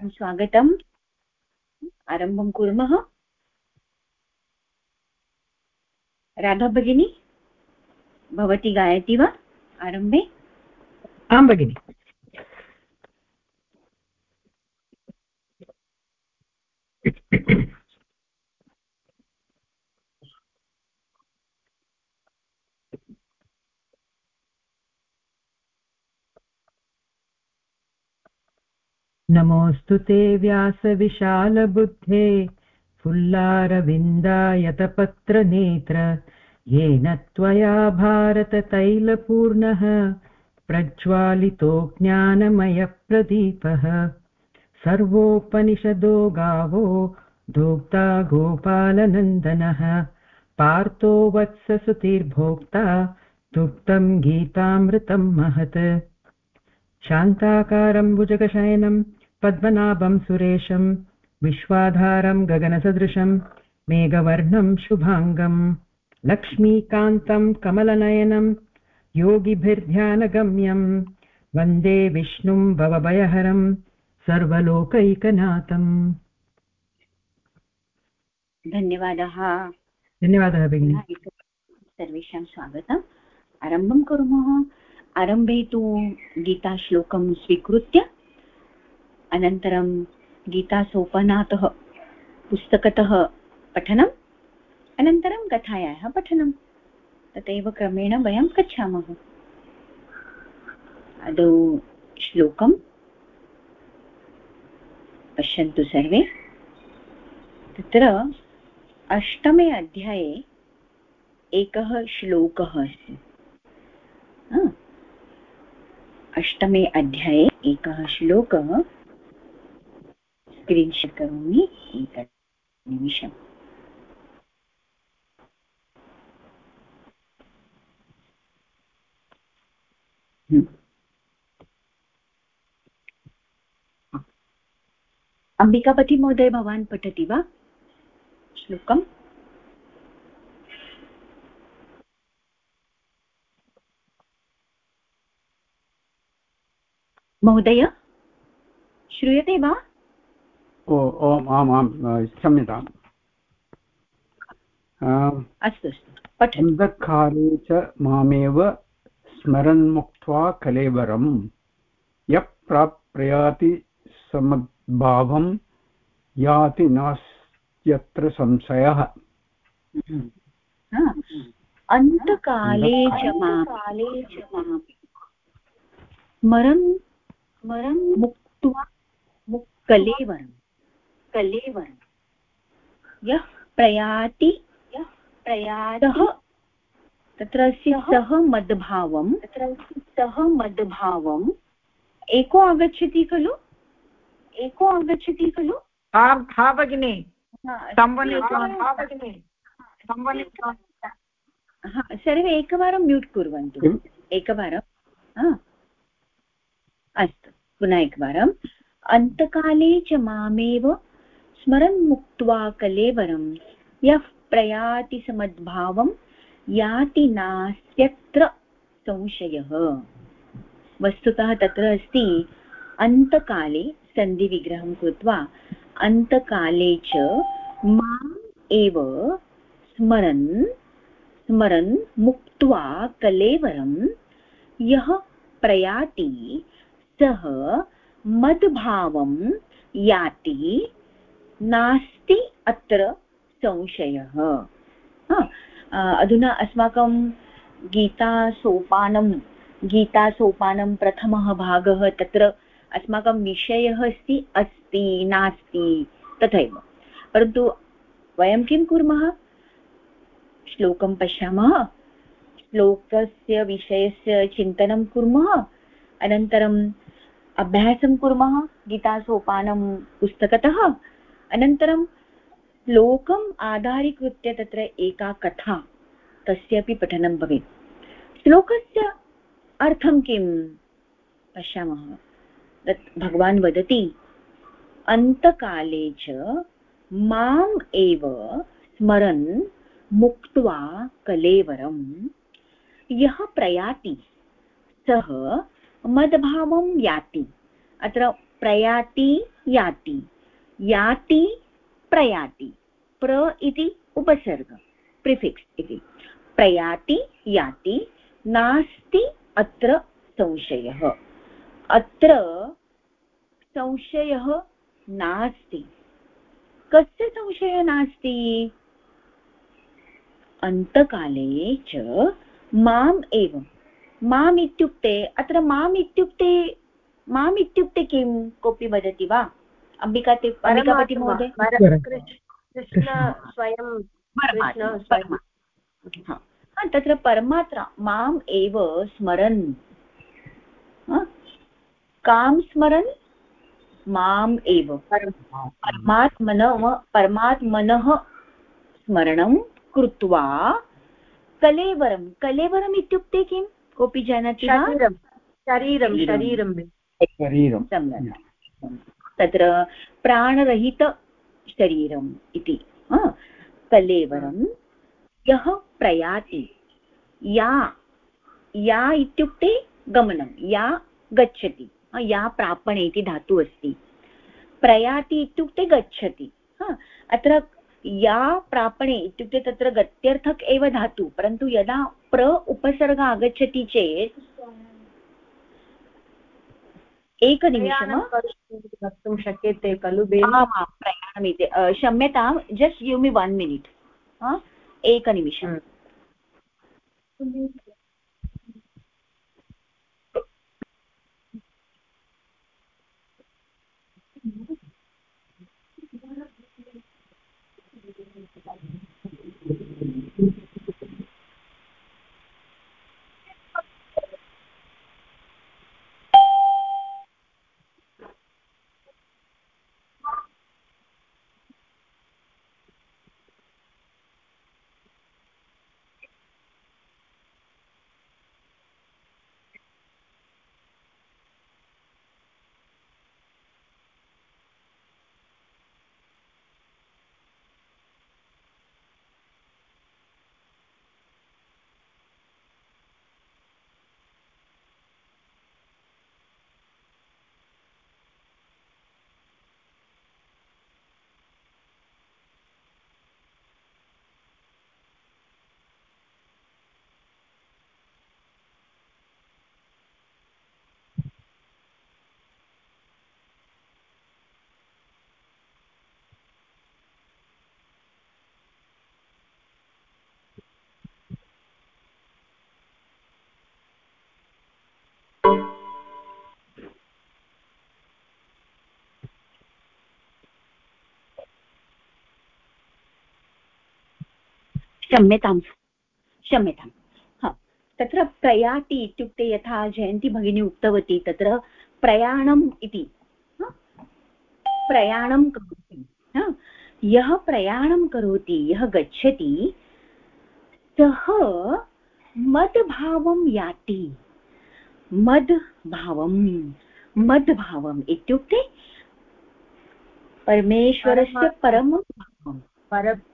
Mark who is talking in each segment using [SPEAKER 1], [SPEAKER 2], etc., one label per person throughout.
[SPEAKER 1] स्वागतम्। आरम्भं कुर्मः। राधा भगिनी भवती गायति वा आरम्भे?
[SPEAKER 2] आं भगिनि। नमोऽस्तु ते व्यासविशालबुद्धे। फुल्लारविन्दायतपत्रनेत्र, येन त्वया भारततैलपूर्णः, प्रज्वालितो ज्ञानमयप्रदीपः। सर्वोपनिषदो गावो धोक्ता गोपालनन्दनः। पार्थो वत्ससुतिर्भोक्ता दुग्धम् गीतामृतम् महत्। शान्ताकारम् भुजगशयनम् पद्मनाभं सुरेशं विश्वाधारं गगनसदृशं मेघवर्णं शुभाङ्गम् लक्ष्मीकान्तं कमलनयनं योगिभिर्ध्यानगम्यं वंदे विष्णुं भवभयहरं सर्वलोकैकनाथम्।
[SPEAKER 1] धन्यवादः।
[SPEAKER 2] धन्यवादः भगिनि।
[SPEAKER 1] सर्वेषां स्वागतम्। आरम्भं कुर्मः। आरम्भे तु गीताश्लोकं स्वीकृत्य अनन्तरं गीतासोपनातः पुस्तकतः पठनम्, अनन्तरं कथायाः पठनं। तथैव क्रमेण वयं गच्छामः। आदौ श्लोकं पश्यन्तु सर्वे। तत्र अष्टमे अध्याये एकः श्लोकः अस्ति। अष्टमे अध्याये एकः श्लोकः। स्क्रीन्शाट् करोमि एकनिमिषम् हम्म। अम्बिकापति महोदय भवान् पठति वा? श्लोकम्। महोदय श्रूयते वा?
[SPEAKER 3] ओ ओम् आम् आम् क्षम्यताम्।
[SPEAKER 1] अस्तु अस्तु
[SPEAKER 3] अन्धकाले च मामेव स्मरन्मुक्त्वा कलेवरम्। यः प्राप्याति समद्भावं याति नास्त्यत्र संशयः।
[SPEAKER 1] अन्तकाले च काले च स्मरन् स्मरन् मुक्त्वा कलेवरम् कलेवरं यः प्रयाति यः प्रयातः तत्र सः मद्भावं तत्र सः मद्भावम्। एको आगच्छति खलु? एको आगच्छति खलु?
[SPEAKER 2] हा भगिनि
[SPEAKER 1] सर्वे एकवारं म्यूट् कुर्वन्तु। एकवारं अस्तु पुनः एकवारम्। अन्तकाले च मामेव स्मरन् मुक्त्वा कलेवरं। यः प्रयाति समद्भावं, याति नास्त्यत्र संशयः। वस्तुतः तत्र अस्ति, अन्तकाले सन्धिविग्रहं कृत्वा, अन्तकाले च माम् एव स्मरन् स्मरन् मुक्त्वा कलेवरं। यः प्रयाति, सः मद्भावं याति नास्ति अत्र संशयः। अधुना अस्माकं गीतासोपानं गीतासोपानं प्रथमः भागः तत्र अस्माकं विषयः अस्ति अस्ति, नास्ति, तथैव। परन्तु वयं किं कुर्मः? श्लोकं पश्यामः। श्लोकस्य विषयस्य चिन्तनं कुर्मः। अनन्तरं अभ्यासं कुर्मः गीतासोपानं पुस्तकतः। अनन्तरं श्लोकम् आधारीकृत्य तत्र एका कथा तस्यापि पठनं भवेत्। श्लोकस्य अर्थं किं? पश्यामः। तत् भगवान् वदति, अन्तकाले च माम् एव स्मरन् मुक्त्वा कलेवरं यः प्रयाति, सः मद्भावं याति। अत्र प्रयाति, याति। याति प्रयाति, प्र इति उपसर्ग, प्रिफिक्स् इति। प्रयाति, याति, नास्ति, अत्र संशयः। अत्र संशयः नास्ति। कस्य संशयः नास्ति? अन्तकाले च माम् एव। माम् इत्युक्ते, अत्र माम् इत्युक्ते माम् इत्युक्ते किं? कोऽपि वदति वा? अम्बिका अम्बिकापति महोदय?
[SPEAKER 4] कृष्ण स्वयं
[SPEAKER 1] तत्र परमात्रा माम् एव स्मरन्। कां स्मरन्? माम् एव। परमात्मनः परमात्मनः स्मरणं कृत्वा कलेवरं कलेवरम् इत्युक्ते किं? कोऽपि जानाति
[SPEAKER 4] शरीरं शरीरं। शरीरं।
[SPEAKER 3] शरीरं।
[SPEAKER 1] सम्यक्। तत्र प्राणरहितशरीरम् इति कलेवरं यः प्रयाति या या इत्युक्ते गमनं या गच्छति या प्रापणे इति धातुः अस्ति। प्रयाति इत्युक्ते गच्छति अत्र या प्रापणे इत्युक्ते तत्र गत्यर्थक एव धातु परन्तु यदा प्र उपसर्ग आगच्छति चेत् एकनिमिषं
[SPEAKER 4] वक्तुं शक्यते खलु
[SPEAKER 1] प्रयाणमिति। क्षम्यतां just give me one minute एकनिमिषम्। क्षम्यतां क्षम्यतां हा तत्र प्रयाति इत्युक्ते यथा जयन्ती भगिनी उक्तवती तत्र प्रयाणम् इति। प्रयाणं करोति। यः प्रयाणं करोति यः गच्छति सः मद्भावं याति। मद्भावं मद्भावम् इत्युक्ते परमेश्वरस्य परमं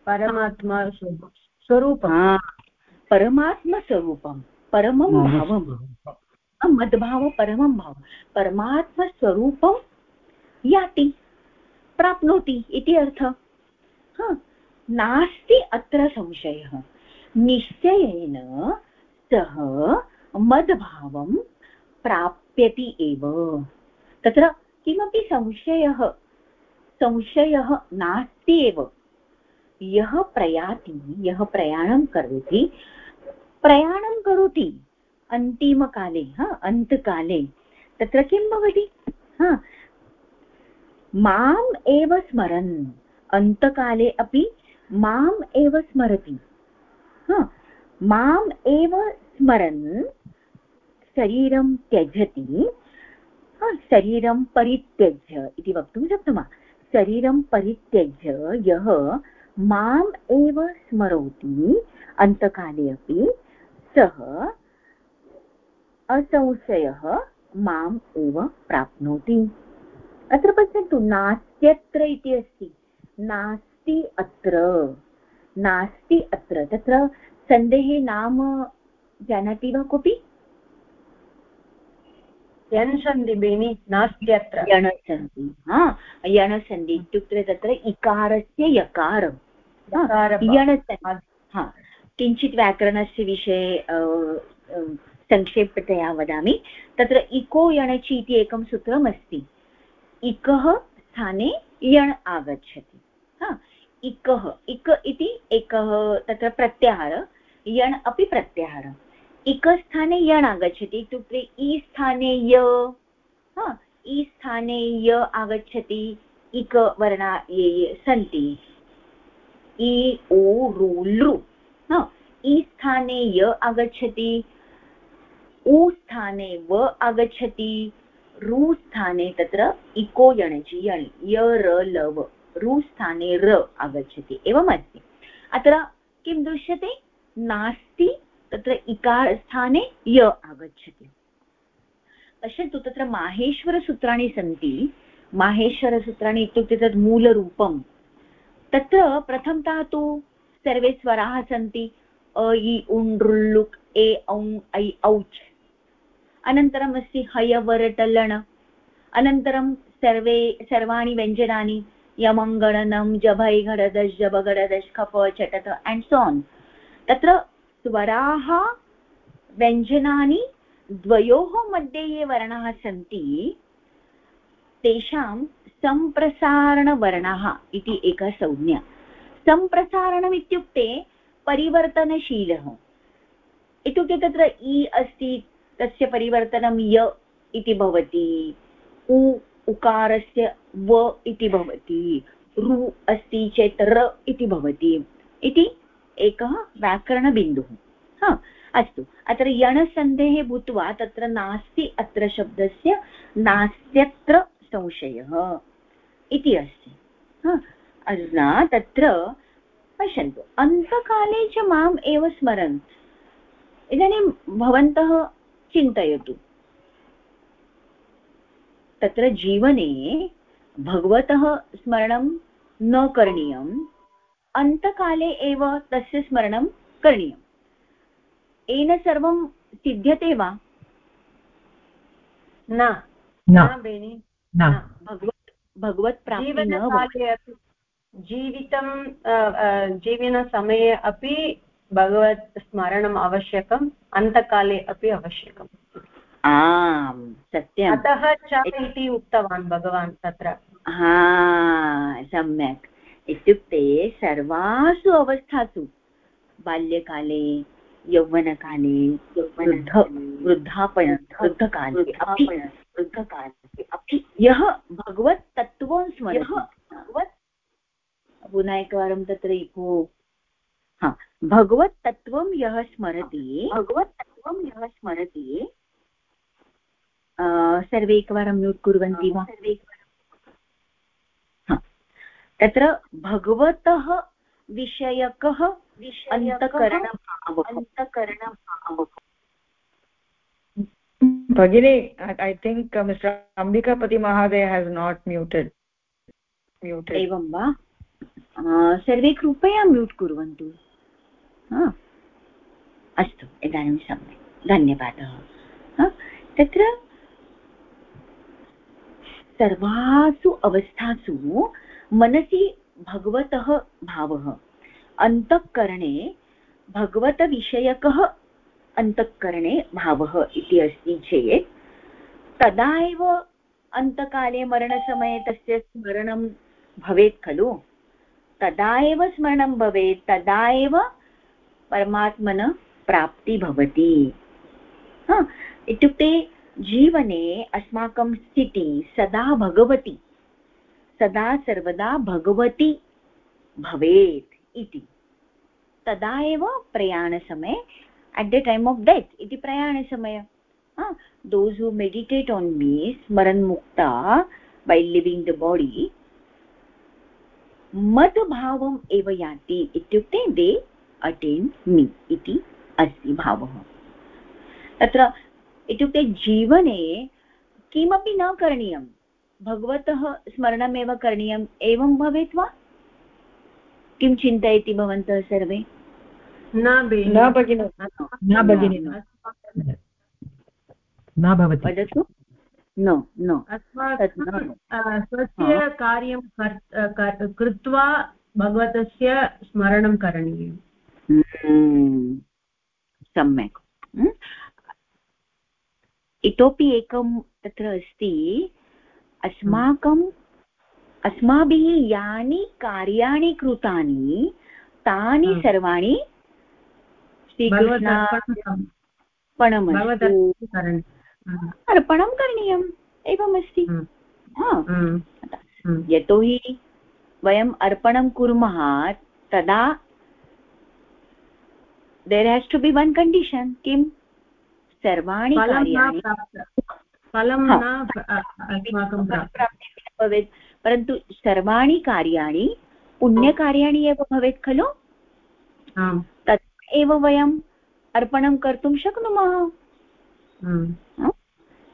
[SPEAKER 4] परमात्मा स्वरूपं
[SPEAKER 1] परमात्मस्वरूपं परमं भावं। मद्भाव परमं भावं। परमात्मस्वरूपं याति प्राप्नोति इति अर्थः। नास्ति अत्र संशयः। निश्चयेन सः मद्भावं प्राप्यति एव। तत्र किमपि संशयः संशयः नास्ति एव। यः प्रयाति यः प्रयाणं करोति। प्रयाणं करोति अन्तिमकाले, हा अन्तकाले तत्र किं भवति? हा, माम् एव स्मरन्। अन्तकाले अपि माम् एव स्मरति। हा, माम् एव स्मरन्, शरीरं त्यजति। शरीरं परित्यज्य इति वक्तुं शक्नुमः। शरीरं परित्यज्य यः माम् एव स्मरोति अन्तकाले अपि सः असंशयः माम् एव प्राप्नोति। अत्र पश्यन्तु नास्त्यत्र इति अस्ति। नास्ति अत्र। नास्ति अत्र। तत्र सन्देहे नाम जानाति वा कोऽपि?
[SPEAKER 4] यन् सन्धि बेनि नास्त्यत्र।
[SPEAKER 1] यणसन्धि। हा यणसन्धि इत्युक्ते तत्र इकारस्य यकारं यणसन्धि हा किञ्चित् व्याकरणस्य विषये संक्षेपतया वदामि। तत्र इको यणचि इति एकं सूत्रमस्ति। इकः स्थाने यण् आगच्छति। हा इकः। इक इति एकः तत्र प्रत्याहार। यण् अपि प्रत्याहार। इकस्थाने यण् आगच्छति इत्युक्ते इ स्थाने य। हा इ स्थाने य आगच्छति। इकवर्णा ये ये सन्ति। इ ओ रु लृ। इ स्थाने य आगच्छति उ स्थाने व आगच्छति रु स्थाने तत्र इको यणचि यणि य र लव रु स्थाने र आगच्छति एवमस्ति। अत्र किं दृश्यते? नास्ति तत्र इकारस्थाने य आगच्छति। पश्यन्तु तत्र माहेश्वरसूत्राणि सन्ति। माहेश्वरसूत्राणि इत्युक्ते तत् मूलरूपं तत्र प्रथमतः तु सर्वे स्वराः सन्ति। अ, इ उण्डृल्लुक् ए औ ऐ, औच्। अनन्तरम् अस्ति हयवरटलण अनन्तरं सर्वे, सर्वाणि व्यञ्जनानि। यमङ्गणनं जभैघडदश् जबगडदश् खप चटत एण्ड् सोन् तत्र स्वराः व्यञ्जनानि द्वयोः मध्ये ये वर्णाः सन्ति तेषां सम्प्रसारणवर्णः इति एका संज्ञा। सम्प्रसारणम् इत्युक्ते परिवर्तनशीलः। इत्युक्ते तत्र इ अस्ति, तस्य परिवर्तनं य इति भवति, उ उकारस्य व इति भवति, रु अस्ति चेत् र इति भवति इति एकः व्याकरणबिन्दुः। हा, अस्तु। अत्र यणसन्धेः भूत्वा तत्र नास्ति अत्र शब्दस्य नास्त्यत्र संशयः इति अस्ति। अधुना तत्र पश्यन्तु। अन्तकाले च माम् एव स्मरन्। इदानीं भवन्तः चिन्तयतु। तत्र जीवने भगवतः स्मरणं न करणीयम्। अन्तकाले एव तस्य स्मरणं करणीयम्। येन सर्वं सिद्ध्यते वा?
[SPEAKER 4] न।
[SPEAKER 2] न।
[SPEAKER 4] भगवत्
[SPEAKER 1] भगवत्प्राप्तिः न
[SPEAKER 4] जीवनकाले अपि जीवितं जीवनसमये अपि भगवत् स्मरणम् आवश्यकम् अन्तकाले अपि आवश्यकम्।
[SPEAKER 1] आम् सत्यम्।
[SPEAKER 4] अतः च इति उक्तवान् भगवान् तत्र।
[SPEAKER 1] हा सम्यक्। इत्युक्ते सर्वासु अवस्थासु बाल्यकाले यौवनकाले वृद्ध वृद्धापय वृद्धकाले अपि वृद्धकाले अपि यः भगवत् तत्त्वं स्मरति। भगवत् पुनः एकवारं तत्र इको। हा भगवत् तत्त्वं यः स्मरति। भगवत् तत्त्वं यः स्मरति। सर्वे एकवारं म्यूट् कुर्वन्ति वा? तत्र भगवतः विषयकः अन्तःकरणम् अन्तःकरणम्
[SPEAKER 5] भगिनी ऐ थिङ्क् मिस्टर् अम्बिकापति महोदय हेस् नाट् म्यूटेड् म्यूटेड्
[SPEAKER 1] एवं वा? सर्वे कृपया म्यूट् कुर्वन्तु। अस्तु इदानीं सम्यक्। धन्यवादः। तत्र सर्वासु अवस्थासु मनसि भगवतः भावः। अन्तःकरणे भगवतविषयकः अन्तःकरणे भावः इति अस्ति चेत्, तदा एव अन्तकाले मरणसमये तस्य स्मरणं भवेत् खलु? तदा एव स्मरणं भवेत्, तदा एव परमात्मन प्राप्ति भवति। इत्युक्ते जीवने अस्माकं स्थितिः सदा भगवति, सदा सर्वदा भगवती भवेत् इति। तदा एव प्रयाणसमये at the time of death इति प्रयाणसमय those who? Meditate on me स्मरन्मुक्ता by leaving the body मद्भावम् एव यान्ति इत्युक्ते दे अटेन् मी इति अस्ति भावः. तत्र इत्युक्ते जीवने किमपि न करणीयं, भगवतः स्मरणमेव करणीयम्, एवं भवेत् वा? किं चिन्तयति भवन्तः सर्वे?
[SPEAKER 4] न
[SPEAKER 2] भगिनि। न भगिनि। न भवति।
[SPEAKER 1] वदतु। न न।
[SPEAKER 4] अस्माकं स्वस्य कार्यं कर्- कर्- कृत्वा भगवतस्य स्मरणं करणीयम्।
[SPEAKER 1] हम्म, सम्यक्। हम्म। इतोपि एकं तत्र अस्ति। अस्माकम् अस्माभिः यानि कार्याणि कृतानि तानि। सर्वाणि अर्पणं करणीयम् एवमस्ति यतोहि वयम् अर्पणं कुर्मः तदा there has to be one condition किं सर्वाणि कार्याणि भवेत् परन्तु सर्वाणि कार्याणि पुण्यकार्याणि एव भवेत् खलु एव वयम् अर्पणं कर्तुं शक्नुमः?
[SPEAKER 4] हम्म,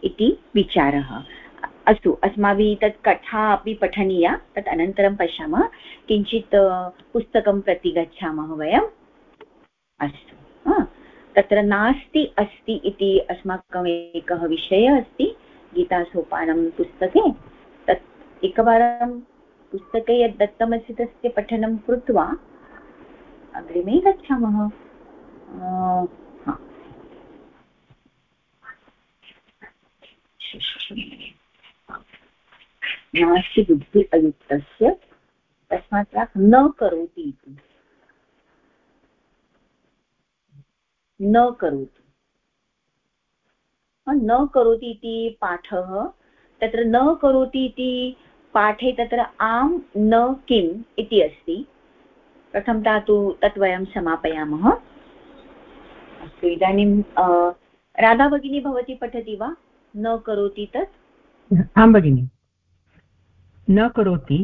[SPEAKER 1] इति विचारः। अस्तु अस्माभिः तत् कथा अपि पठनीया तत् अनन्तरं पश्यामः। किञ्चित् पुस्तकं प्रति गच्छामः वयम्। अस्तु तत्र नास्ति अस्ति इति अस्माकम् एकः विषयः अस्ति गीतासोपानं पुस्तके। तत् एकवारं पुस्तके यद् दत्तमस्ति तस्य पठनं कृत्वा अग्रिमे गच्छामः। नास्ति बुद्धि अयुक्तस्य तस्मात् न करोति इति। न करोति न करोति इति पाठः तत्र न करोति इति पाठे तत्र आम् न किम् इति अस्ति। प्रथमतः तु तत् वयं समापयामः। अस्तु इदानीं राधा भगिनी भवती पठति वा? न करोति तत्?
[SPEAKER 2] आं भगिनि न करोति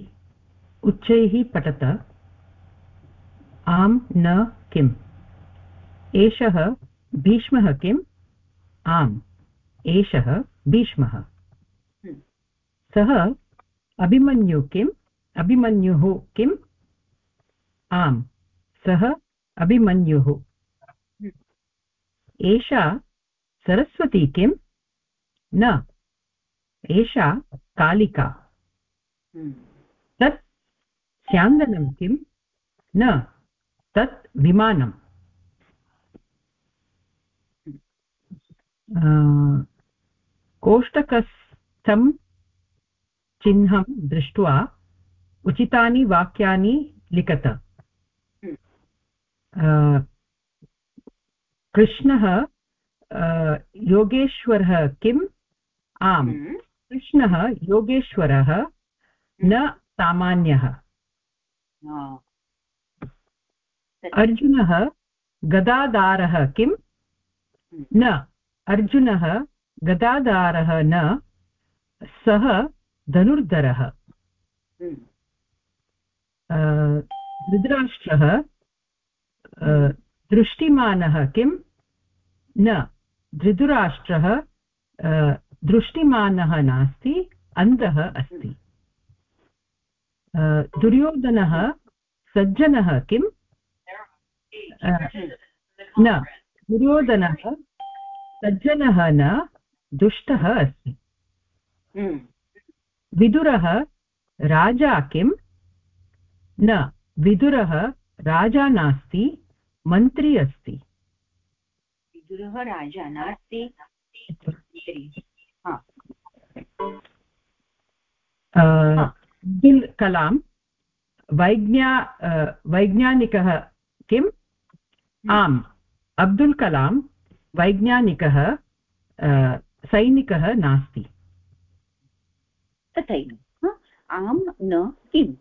[SPEAKER 2] उच्चैः पठत आं न किम्? एषः भीष्मः किम्? आम् एषः भीष्मः। सः अभिमन्यु किम्? अभिमन्युः किम्? आम् सः अभिमन्युः एषा सरस्वती किम्? न एषा कालिका।
[SPEAKER 1] हम्म,
[SPEAKER 2] तत् स्यान्दनं किम्? न तत् विमानम्। कोष्टकस्थं चिह्नं दृष्ट्वा उचितानि वाक्यानि लिखत। आ, कृष्णः योगेश्वरः किम् आम्
[SPEAKER 1] हम्म,
[SPEAKER 2] कृष्णः योगेश्वरः न सामान्यः।
[SPEAKER 1] हा।
[SPEAKER 2] अर्जुनः गदाधारः किम् न अर्जुनः गदाधारः न सः धनुर्धरः।
[SPEAKER 1] हम्म,
[SPEAKER 2] धृतराष्ट्रः दृष्टिमानः किम्? न धृतराष्ट्रः दृष्टिमानः नास्ति अन्धः अस्ति। दुर्योधनः सज्जनः किम्? न दुर्योधनः सज्जनः न दुष्टः अस्ति।
[SPEAKER 1] हम्म,
[SPEAKER 2] विदुरः राजा किम्? न विदुरः राजा नास्ति मन्त्री अस्ति।
[SPEAKER 1] विदुरः राजा नास्ति
[SPEAKER 2] अब्दुल् कलां वैज्ञा वैज्ञानिकः किम्? आम् अब्दुल् कलां वैज्ञानिकः सैनिकः नास्ति।
[SPEAKER 1] तथैव। आं न किं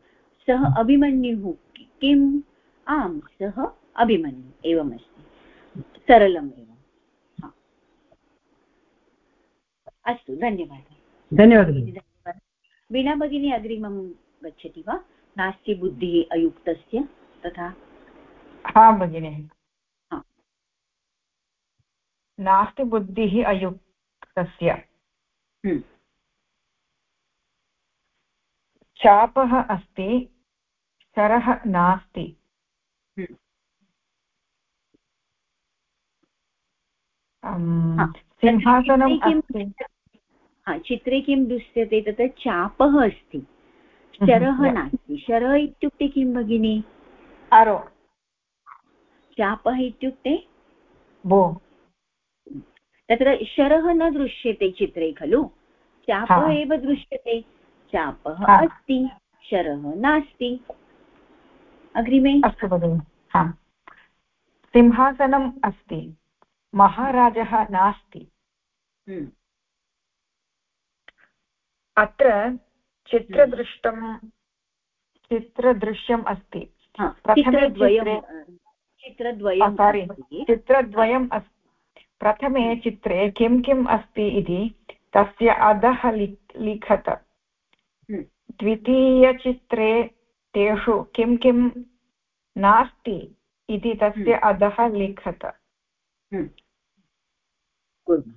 [SPEAKER 1] सः अभिमन्युः किम्? आम् सः अभिमन्युः एवमस्ति। सरलम् एव। हा। अस्तु धन्यवादः।
[SPEAKER 2] धन्यवादः।
[SPEAKER 1] वीणा भगिनी अग्रिमं गच्छति वा? नास्ति बुद्धिः अयुक्तस्य तथा?
[SPEAKER 5] हा भगिनि। नास्ति बुद्धिः अयुक्तस्य।
[SPEAKER 1] हम्म,
[SPEAKER 5] चापः अस्ति शरः नास्ति।
[SPEAKER 1] हम्म।
[SPEAKER 5] अस्ति।
[SPEAKER 1] चित्रे किं दृश्यते? तत्र चापः अस्ति। शरः नास्ति। शरः इत्युक्ते किं भगिनि?
[SPEAKER 5] अरो।
[SPEAKER 1] चापः इत्युक्ते?
[SPEAKER 5] भो।
[SPEAKER 1] तत्र शरः न दृश्यते चित्रे खलु? चापः एव दृश्यते। चापः अस्ति शरः नास्ति। अग्रिमे।
[SPEAKER 5] अस्तु भगिनि। सिंहासनम् अस्ति। महाराजः नास्ति।
[SPEAKER 1] हम्म।
[SPEAKER 5] अत्र चित्रदृष्टं चित्रदृश्यम् अस्ति। सारि चित्रद्वयम् अस्ति। प्रथमे चित्रे किं किम् अस्ति इति तस्य अधः लिखत।
[SPEAKER 1] हम्म।
[SPEAKER 5] द्वितीयचित्रे तेषु किं किं नास्ति इति तस्य हम्म। अधः लिखत।
[SPEAKER 1] कुर्मः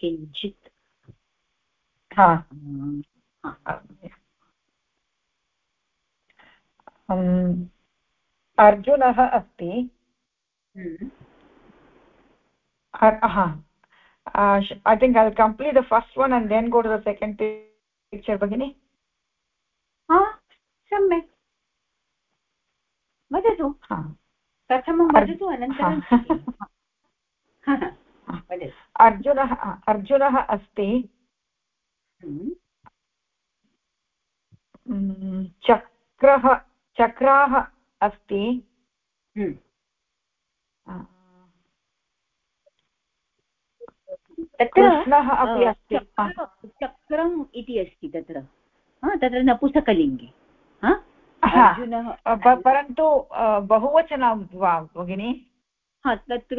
[SPEAKER 1] किञ्चित्
[SPEAKER 5] अर्जुनः अस्ति I think I complete the first one and then go to the second picture भगिनि
[SPEAKER 1] सम्यक् वदतु प्रथमं वदतु अनन्तरं
[SPEAKER 5] अर्जुनः अर्जुनः अस्ति। हम्म, चक्रः चक्राः अस्ति।
[SPEAKER 1] हम्म।
[SPEAKER 5] कृष्णः अपि अस्ति।
[SPEAKER 1] चक्रम् इति अस्ति तत्र। तत्र नपुसकलिङ्गे
[SPEAKER 5] परन्तु बहुवचनं वा भगिनि?
[SPEAKER 1] हा तत्र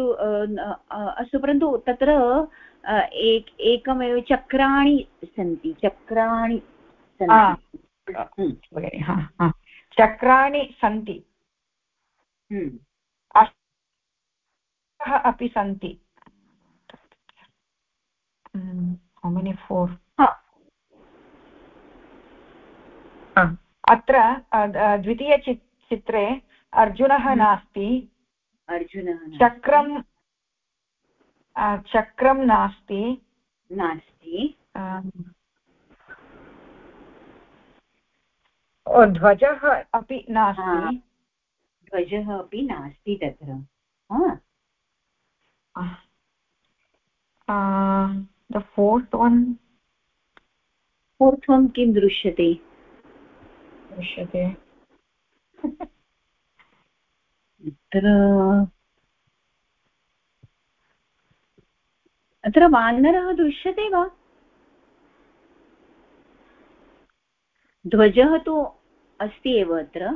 [SPEAKER 1] अस्तु परन्तु तत्र एक एकमेव चक्राणि सन्ति चक्राणि
[SPEAKER 5] चक्राणि सन्ति। अपि सन्ति। how many four अत्र द्वितीयचित्रे अर्जुनः नास्ति।
[SPEAKER 1] अर्जुनः
[SPEAKER 5] चक्रं चक्रं नास्ति।
[SPEAKER 1] नास्ति।
[SPEAKER 5] ध्वजः अपि नास्ति।
[SPEAKER 1] ध्वजः अपि नास्ति तत्र।
[SPEAKER 5] The fourth one
[SPEAKER 1] fourth one किं दृश्यते?
[SPEAKER 5] दृश्यते
[SPEAKER 1] अत्र अत्र वानरः दृश्यते वा? ध्वजः तु अस्ति एव अत्र।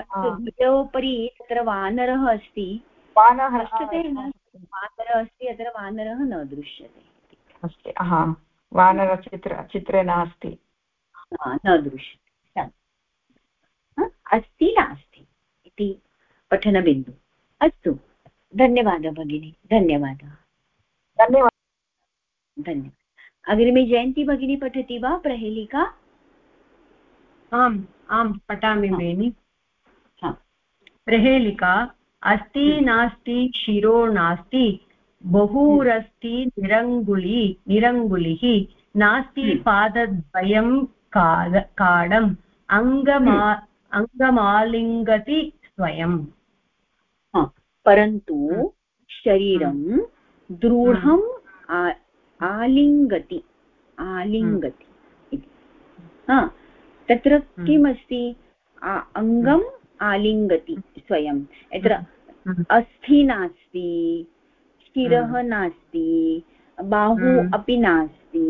[SPEAKER 1] ध्वजोपरि तत्र वानरः अस्ति। दृश्यते वानरः अस्ति अत्र वानरः न दृश्यते
[SPEAKER 5] अस्ति वानरचित्र चित्रे नास्ति।
[SPEAKER 1] न दृश्यते। अस्ति नास्ति इति पठनबिन्दु। अस्तु। धन्यवादः भगिनी। धन्यवादः।
[SPEAKER 5] धन्यवादः।
[SPEAKER 1] धन्यवादः। अग्रिमे जयन्ती भगिनी पठति वा प्रहेलिका?
[SPEAKER 4] आम् आं पठामि बेनि प्रहेलिका अस्ति हम्म। नास्ति शिरो नास्ति बहुरस्ति निरङ्गुली निरङ्गुलिः नास्ति हम्म। पादद्वयं काद काडम् अङ्गमा हम्म। अङ्गमालिङ्गति स्वयम्
[SPEAKER 1] परन्तु शरीरं दृढम् आलिङ्गति आलिङ्गति तत्र किमस्ति? अङ्गम् आलिङ्गति स्वयं। यत्र अस्थि नास्ति शिरः नास्ति बाहु अपि नास्ति।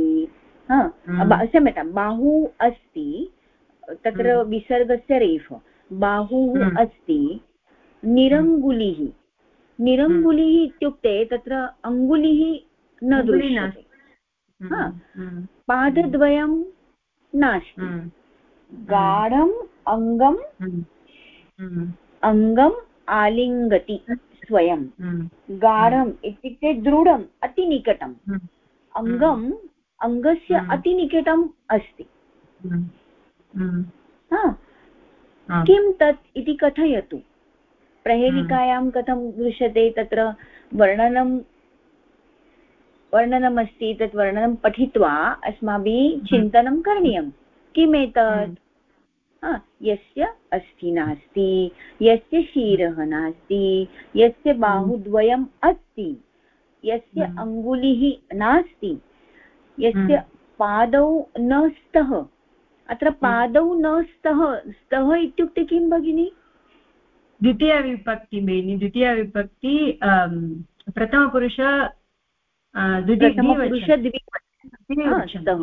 [SPEAKER 1] क्षम्यतां बाहु अस्ति तत्र विसर्गस्य रेफ। बाहुः अस्ति निरङ्गुलिः। निरङ्गुलिः इत्युक्ते तत्र अङ्गुलिः न दृश्यते। पादद्वयं नास्ति। गाढम् अङ्गम् अङ्गम् आलिङ्गति स्वयं। गाढम् इत्युक्ते दृढम् अतिनिकटम्। अङ्गम् अङ्गस्य अतिनिकटम् अस्ति। किं तत् इति कथयतु? प्रहेलिकायां कथं दृश्यते? तत्र वर्णनं वर्णनमस्ति तत् वर्णनं पठित्वा अस्माभिः चिन्तनं करणीयं। किम् एतत्? यस्य अस्थि नास्ति यस्य शिरः नास्ति यस्य बाहुद्वयम् अस्ति यस्य अङ्गुलिः नास्ति यस्य पादौ न स्तः अत्र पादौ न स्तः स्तः इत्युक्ते किं भगिनि?
[SPEAKER 4] द्वितीयविभक्ति बेनि द्वितीयविभक्ति प्रथमपुरुष
[SPEAKER 1] प्रथमपुरुष स्तः।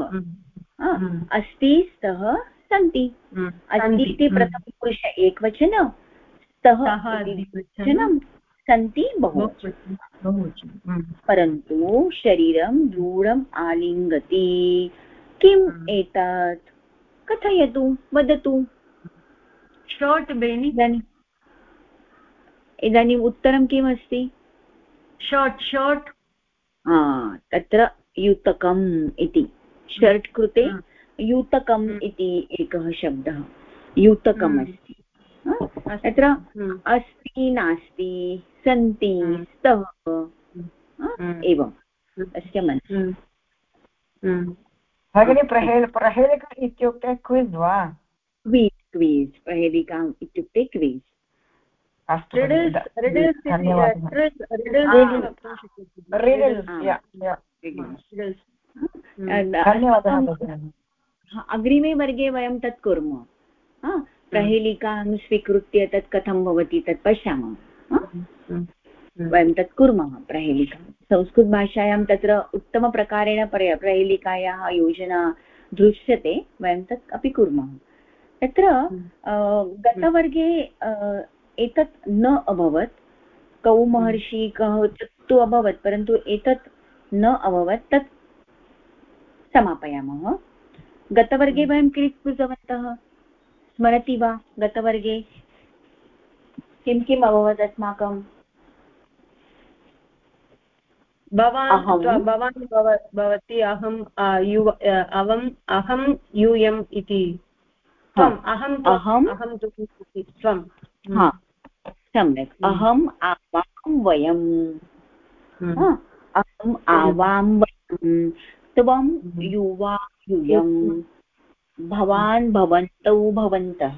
[SPEAKER 1] अस्ति स्तः सन्ति। अस्ति इति प्रथमपुरुष एकवचन स्तः वचनं सन्ति बहुवचनं। परन्तु शरीरं दृढम् आलिङ्गति। किम् एतत्? कथयतु वदतु।
[SPEAKER 4] शार्ट् बेनि
[SPEAKER 1] इदानीम् इदानीम् उत्तरं किमस्ति?
[SPEAKER 4] शार्ट् शार्ट्
[SPEAKER 1] तत्र युतकम् इति। शर्ट् कृते युतकम् इति एकः शब्दः। युतकम् अस्ति। तत्र अस्ति नास्ति सन्ति स्तः एवं। अस्य मनसि।
[SPEAKER 5] भगिनी प्रहेल प्रहेलिका इत्युक्ते क्विज् वा?
[SPEAKER 1] क्वीज् क्वीज् प्रहेलिका इत्युक्ते क्वीज्। अग्रिमे वर्गे वयं तत् कुर्मः। प्रहेलिकां स्वीकृत्य तत् कथं भवति तत् पश्यामः। वयं तत् कुर्मः प्रहेलिकां। संस्कृतभाषायां तत्र उत्तमप्रकारेण प्रहेलिकायाः योजना दृश्यते वयं तत् अपि कुर्मः। तत्र गतवर्गे एतत् न अभवत्। कौ महर्षि कः तत्तु अभवत् परन्तु एतत् न अभवत् तत् समापयामः। गतवर्गे वयं किं कृतवन्तः? स्मरति वा गतवर्गे? किं किम् अभवत् अस्माकं?
[SPEAKER 4] भवान् भवान् भवति अहं यु अहम् अहं यूयम् इति। त्वम् अहम् अहम् अहं? त्वं।
[SPEAKER 1] सम्यक्। अहम् आवां वयम्। अहम् आवां वयं त्वं युवा यूयम्। भवान् भवन्तौ भवन्तः।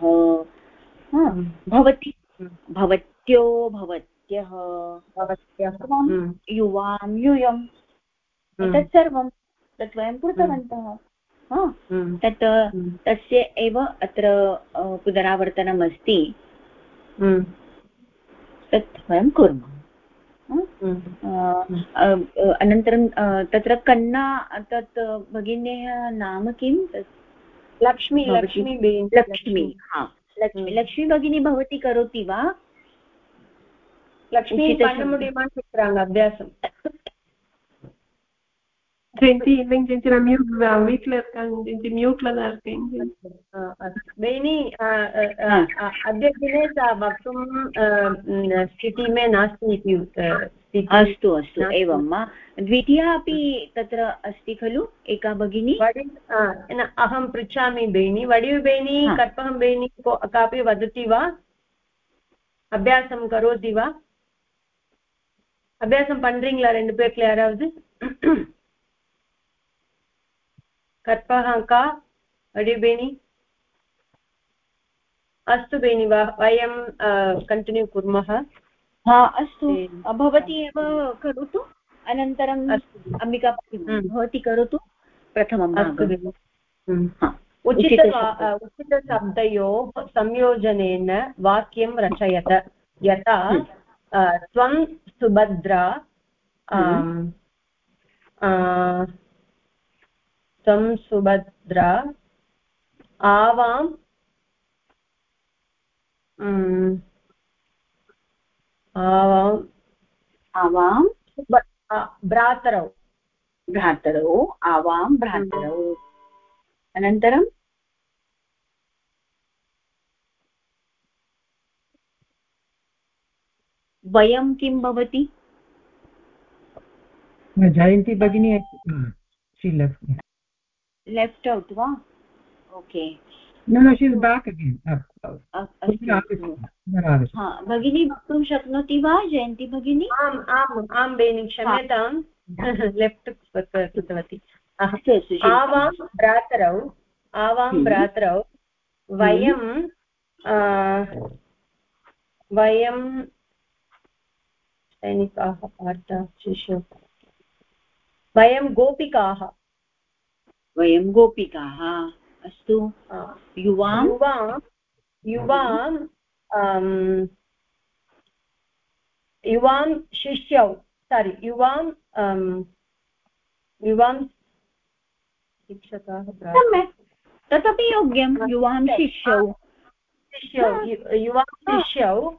[SPEAKER 1] भवति भवत्यो भवत्यः युवां यूयम्। एतत् सर्वं तत् वयं कृतवन्तः। तत् तस्य एव अत्र पुनरावर्तनम् अस्ति तत् वयं कुर्मः। अनन्तरं तत्र कन्ना तत् भगिन्याः नाम किं?
[SPEAKER 4] लक्ष्मी लक्ष्मी
[SPEAKER 1] लक्ष्मी। हा। लक्ष्मी लक्ष्मी भगिनी भवती करोति वा?
[SPEAKER 4] லக்ஷ்மி
[SPEAKER 6] பண்ண முடியுமான்னு கேட்குறாங்க அபியாசம் ஜெயந்தி இல்லைங்க ஜெயந்தி
[SPEAKER 4] நான் மியூட் வீட்டில் இருக்காங்க ஜெயந்தி மியூட்ல தான் இருக்கேன் बेनि
[SPEAKER 1] अस्तु अस्तु एवं वा द्वितीया अपि तत्र अस्ति खलु एका भगिनी
[SPEAKER 4] अहं पृच्छामि बेनि वडिव् बेनि कर्पहं बेनि कापि वदति वा अभ्यासं करोति वा அபியாசம் பண்றீங்களா ரெண்டு பேர்ல யாராவது कर्पः का अडि बेनि अस्तु बेनि वा वयं कण्टिन्यू कुर्मः
[SPEAKER 1] हा अस्तु भवती एव करोतु अनन्तरम् अम्बिका भवती करोतु प्रथमम्
[SPEAKER 4] अस्तु उचित उचितशब्दयोः संयोजनेन वाक्यं रचयत यथा त्वं सुभद्रा त्वं सुभद्रा आवाम् आवाम्
[SPEAKER 1] आवां
[SPEAKER 4] भ्रातरौ।
[SPEAKER 1] भ्रातरौ आवां भ्रातरौ। अनन्तरं? वयं किं भवति?
[SPEAKER 2] जयन्ती भगिनी
[SPEAKER 1] left out va okay.
[SPEAKER 2] No no she is back again.
[SPEAKER 1] हा भगिनी वक्तुं शक्नोति वा जयन्ती भगिनी?
[SPEAKER 4] आम् आम् आं बेनि क्षम्यताम्। लेफ्ट् कृतवती आवां भ्रातरौ आवां
[SPEAKER 1] हम्म।
[SPEAKER 4] भ्रातरौ वयं वयं सैनिकाः पाठ शिशु वयं गोपिकाः।
[SPEAKER 1] वयं गोपिकाः। अस्तु। युवां?
[SPEAKER 4] युवां युवां युवां शिष्यौ सारि युवां युवां शिक्षकाः
[SPEAKER 1] तदपि योग्यं। युवां शिष्यौ।
[SPEAKER 4] शिष्यौ। युवां शिष्यौ।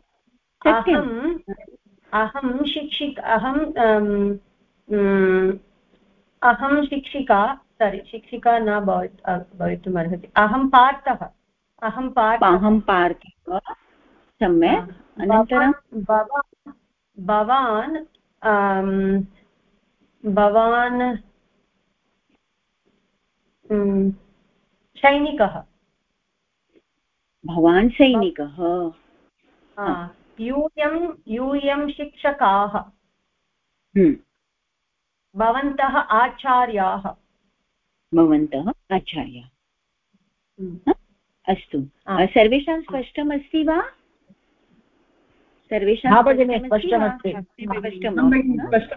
[SPEAKER 1] सत्यम्।
[SPEAKER 4] अहं शिक्षिक अहं अहं शिक्षिका सारि शिक्षिका न भवत् अ, भवितुम् अर्हति अहं पार्थः अहं पार्थः।
[SPEAKER 1] अहं पार्थिव सम्यक्। अनन्तरं?
[SPEAKER 4] भवान् भवान् भवान् सैनिकः।
[SPEAKER 1] भवान् सैनिकः?
[SPEAKER 4] हा, यूयं यूयं शिक्षकाः।
[SPEAKER 1] हम्म,
[SPEAKER 4] भवन्तः आचार्याः।
[SPEAKER 1] भवन्तः आचार्य। अस्तु।
[SPEAKER 4] हा।
[SPEAKER 1] सर्वेषां स्पष्टमस्ति वा? सर्वेषां
[SPEAKER 5] हा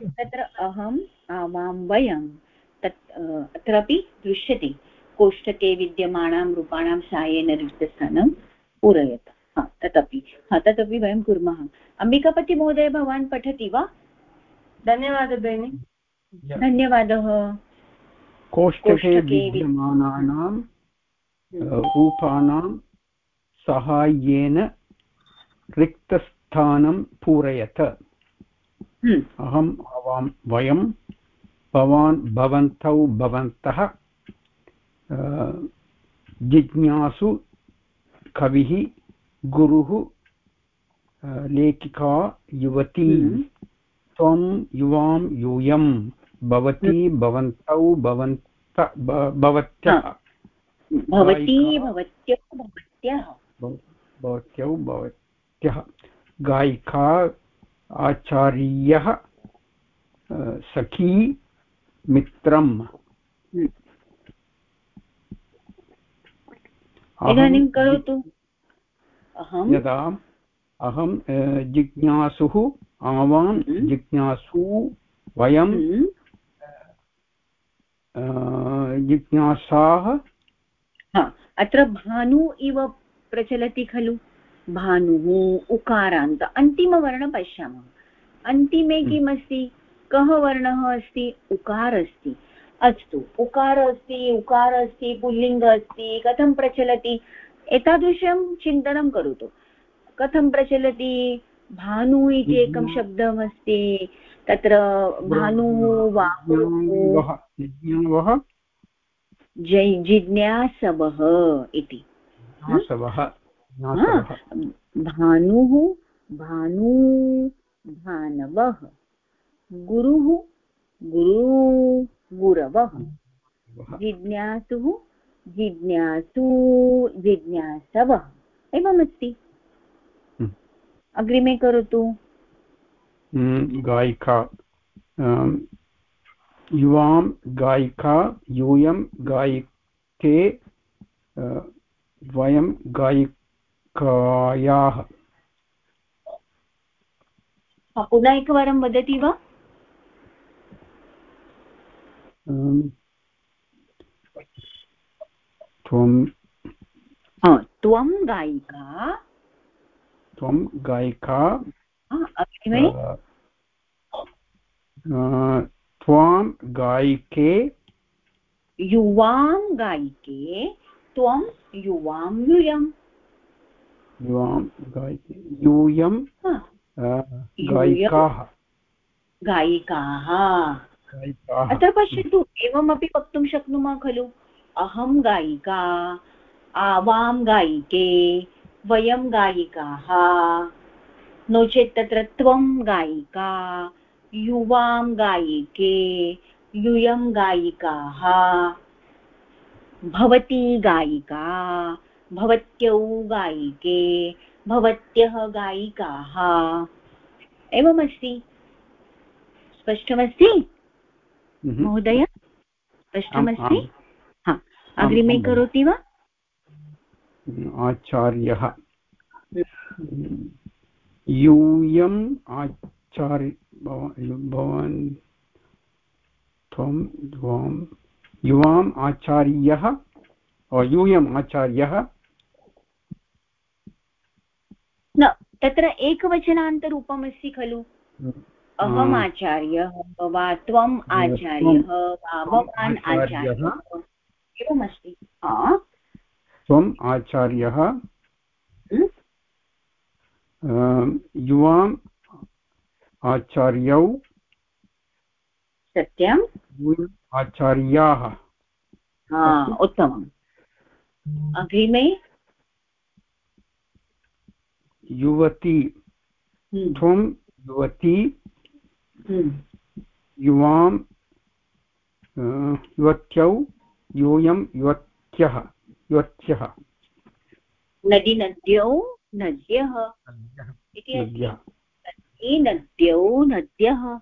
[SPEAKER 1] तत्र अहम् आवां वयं तत् अत्रापि दृश्यते। कोष्ठके विद्यमानां रूपाणां साहाय्येन रिक्तस्थानं पूरयत। हा तदपि हा तदपि वयं कुर्मः. अम्बिकापतिमहोदय भवान् पठति वा?
[SPEAKER 4] धन्यवादः भगिनि
[SPEAKER 1] धन्यवादः.
[SPEAKER 3] कोष्ठके विद्यमानानां रूपाणां साहाय्येन रिक्तस्थानं पूरयत.
[SPEAKER 1] हम्म,
[SPEAKER 3] अहम् आवां वयं भवान् भवन्तौ भवन्तः जिज्ञासु कविः गुरुः लेखिका युवती
[SPEAKER 1] हम्म,
[SPEAKER 3] त्वं युवां यूयं भवती भवन्तौ भवन्त भ- भवत्यः
[SPEAKER 1] भवती
[SPEAKER 3] गायिका।
[SPEAKER 1] भवत्यौ भवत्यः।
[SPEAKER 3] भव- भवत्यौ भवत्यः। गायिका आचार्यः सखी मित्रम्।
[SPEAKER 1] हम्म। इदानीं करोतु। अहं
[SPEAKER 3] यदा अहं जिज्ञासुः आवां
[SPEAKER 1] हम्म।
[SPEAKER 3] जिज्ञासु वयं
[SPEAKER 1] हम्म,
[SPEAKER 3] जिज्ञासाः।
[SPEAKER 1] हा अत्र भानु इव प्रचलति खलु? भानुः उकारान्त अन्तिमवर्णं पश्यामः। अन्तिमे
[SPEAKER 3] हम्म।
[SPEAKER 1] किमस्ति? कः वर्णः अस्ति? उकार अस्ति। अस्तु उकार अस्ति उकार अस्ति पुल्लिङ्ग अस्ति कथं प्रचलति? एतादृशं चिन्तनं करोतु। कथं प्रचलति? भानु इति एकं शब्दमस्ति। तत्र भानुः जै जिज्ञासवः इति। भानुः भानु भानवः। गुरुः गुरु गुरवः। जिज्ञासुः जिज्ञासु जिज्ञासवः। एवमस्ति।
[SPEAKER 3] हम्म।
[SPEAKER 1] अग्रिमे करोतु
[SPEAKER 3] हम्म, गायिका। अम्, युवां गायिका यूयं गायिके अ, वयं गायिकायाः।
[SPEAKER 1] पुनः एकवारं वदति वा?
[SPEAKER 3] त्वं
[SPEAKER 1] त्वं गायिका।
[SPEAKER 3] त्वं गायिका
[SPEAKER 1] अग्रिमे
[SPEAKER 3] त्वां गायिके
[SPEAKER 1] युवां गायिके त्वं युवां यूयं
[SPEAKER 3] युवां गायिके यूयं गायिकाः।
[SPEAKER 1] गायिकाः। अत्र पश्यतु एवमपि वक्तुं शक्नुमः खलु? अहं गायिका आवां गायिके वयं गायिकाः। नो चेत् तत्र त्वं गायिका युवां गायिके यूयं गायिकाः। भवती गायिका भवत्यौ गायिके भवत्यः गायिकाः। एवमस्ति? स्पष्टमस्ति। महोदय? स्पष्टमस्ति? अग्रिमे करोति वा?
[SPEAKER 3] आचार्यः। यूयम् आचार्य भवान् त्वं द्वां युवाम् आचार्यः। यूयम् आचार्यः।
[SPEAKER 1] न तत्र एकवचनान्तरूपमस्ति खलु। अहम् आचार्यः वा त्वम् आचार्यः वा भवान्
[SPEAKER 3] आचार्यः।
[SPEAKER 1] एवमस्ति।
[SPEAKER 3] त्वम् आचार्यः। युवाम् आचार्यौ।
[SPEAKER 1] सत्यं
[SPEAKER 3] आचार्याः।
[SPEAKER 1] उत्तमम्। अग्रिमे?
[SPEAKER 3] युवती। त्वं युवती। युवां युवत्यौ। यूयं युवत्यः युवत्यः।
[SPEAKER 1] नदी नद्यौ। नद्यः नदी नद्यौ। नद्यः।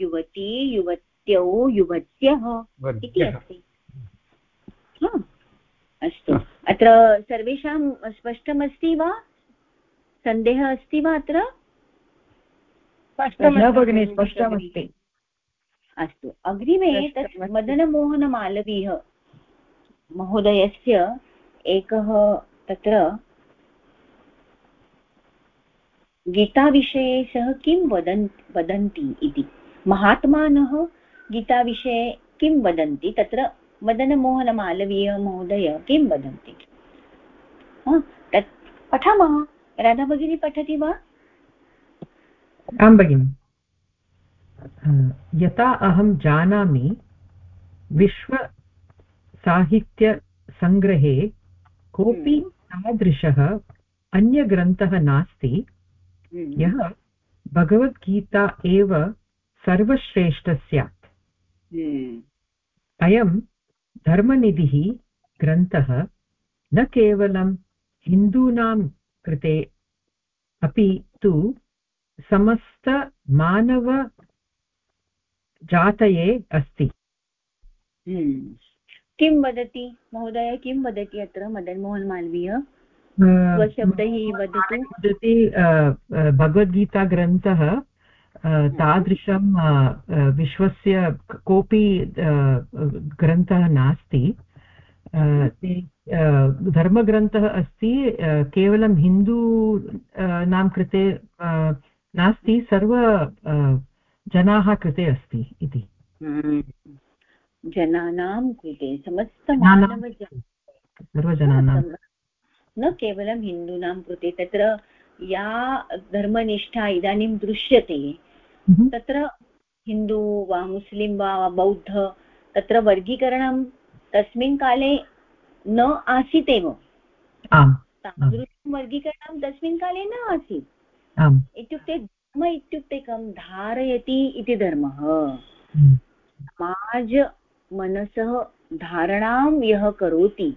[SPEAKER 1] युवती युवत्यौ युवत्यः। इति अस्ति। हा, अस्तु। अत्र सर्वेषां स्पष्टमस्ति वा? सन्देहः अस्ति वा अत्र?
[SPEAKER 5] स्पष्टमस्ति
[SPEAKER 1] अस्तु। अग्रिमे तत्। मदनमोहनमालवीय महोदयस्य एकः तत्र गीताविषये सः किं वदन्, वदन्ति इति। महात्मानः गीताविषये किं वदन्ति? तत्र मदनमोहनमालवीय महोदय किं वदन्ति? तत् पठामः। राधा भगिनी पठति वा?
[SPEAKER 2] आं भगिनि। यथा अहं जानामि विश्वसाहित्यसङ्ग्रहे कोऽपि तादृशः अन्यग्रन्थः नास्ति।
[SPEAKER 1] हम्म,
[SPEAKER 2] यः भगवद्गीता एव सर्वश्रेष्ठ स्यात्।
[SPEAKER 1] हम्म,
[SPEAKER 2] अयं धर्मनिधिः ग्रन्थः न केवलं हिन्दूनां कृते अपि तु समस्तमानवजातये अस्ति।
[SPEAKER 1] हम्म। किं वदति? महोदय किं वदति अत्र मदनमोहन मालवीय? स्वशब्दैः वदतु।
[SPEAKER 2] वदति भगवद्गीताग्रन्थः अ, तादृशं विश्वस्य कोऽपि ग्रन्थः नास्ति। अ, धर्मग्रन्थः अस्ति केवलं हिंदू अ, कृते नास्ति सर्व जनाः कृते अस्ति इति।
[SPEAKER 1] हम्म। जनानां कृते
[SPEAKER 2] जनानां
[SPEAKER 1] समस्तमानवजा
[SPEAKER 2] सर्वजनानां।
[SPEAKER 1] न केवलं हिन्दूनां कृते तत्र या धर्मनिष्ठा इदानीं दृश्यते।
[SPEAKER 2] Mhm.
[SPEAKER 1] तत्र हिंदू वा मुस्लिं वा बौद्ध तत्र वर्गीकरणं तस्मिन् काले न
[SPEAKER 2] आम्।
[SPEAKER 1] तादृशं वर्गीकरणं तस्मिन् काले न आसीत्।
[SPEAKER 2] आम्।
[SPEAKER 1] इत्युक्ते धर्म इत्युक्ते कं? धारयति इति धर्मः।
[SPEAKER 2] Mm.
[SPEAKER 1] समाज मनसः धारणां यः करोति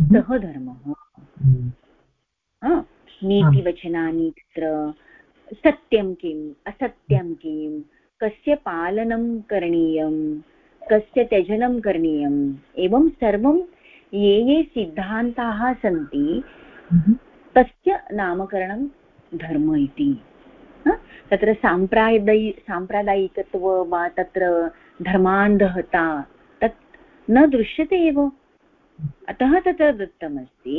[SPEAKER 2] Mhm.
[SPEAKER 1] सः धर्मः. नीतिवचनानि तत्र सत्यं किम् असत्यं किं कस्य पालनं करणीयं कस्य त्यजनं करणीयम् एवं सर्वं ये ये सिद्धान्ताः सन्ति
[SPEAKER 2] Mhm.
[SPEAKER 1] तस्य नामकरणं धर्म इति हा? तत्र साम्प्रादायि साम्प्रदायिकत्व वा तत्र धर्मान्धता न दृश्यते एव अतः तत्र दत्तमस्ति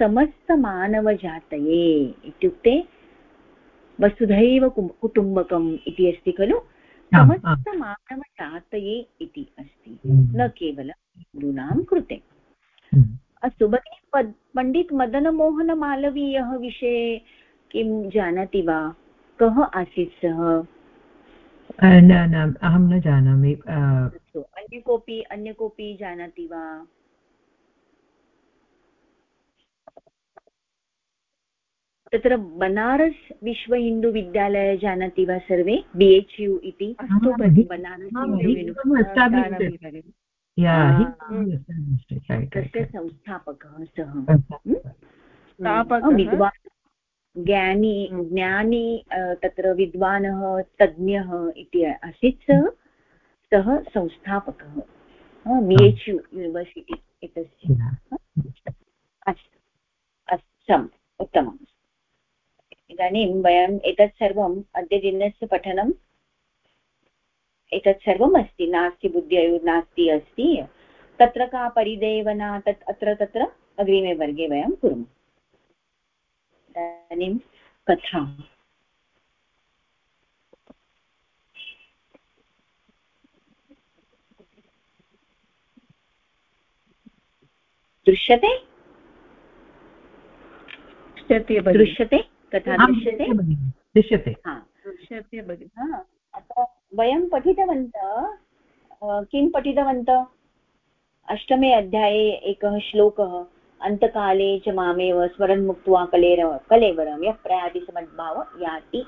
[SPEAKER 1] समस्तमानवजातये इत्युक्ते वसुधैव कुटुम्बकम् इति अस्ति खलु। समस्तमानवजातये इति अस्ति. न केवलं हिन्दूनां कृते
[SPEAKER 2] Mm.
[SPEAKER 1] अस्तु भगिनि पण्डित् मदनमोहनमालवीयः विषये किं जानाति वा कः आसीत् सः
[SPEAKER 2] न न अहं न जानामि अ,
[SPEAKER 1] अन्य कोऽपि अन्य कोऽपि जानाति वा? तत्र बनारस् विश्वहिन्दुविद्यालय जानाति वा सर्वे? बि एच् यु इति?
[SPEAKER 2] अस्तु भगिनि।
[SPEAKER 1] बनारस् तस्य संस्थापकः सः। विद्वान् ज्ञानी ज्ञानी तत्र विद्वानः तज्ञः इति आसीत् सः सः संस्थापकः बि एच् यु यूनिवर्सिटि एतस्य। अस्तु अस्तु सम्यक् उत्तमम्। इदानीं वयम् एतत् सर्वम् अद्यदिनस्य पठनम् एतत् सर्वम् अस्ति नास्ति बुद्ध्ययुर् नास्ति अस्ति। तत्र का परिदेवना तत् अत्र तत्र अग्रिमे वर्गे वयं कुर्मः। इदानीं कथा दृश्यते? दृश्यते कथा दृश्यते?
[SPEAKER 2] दृश्यते
[SPEAKER 6] दृश्यते। भगिनि।
[SPEAKER 1] अत्र वयं पठितवन्तः किं पठितवन्तः? अष्टमे अध्याये एकः श्लोकः। अन्तकाले च मामेव स्मरन् मुक्त्वा कलेर कलेवरं यः प्रयाति समद्भाव याति।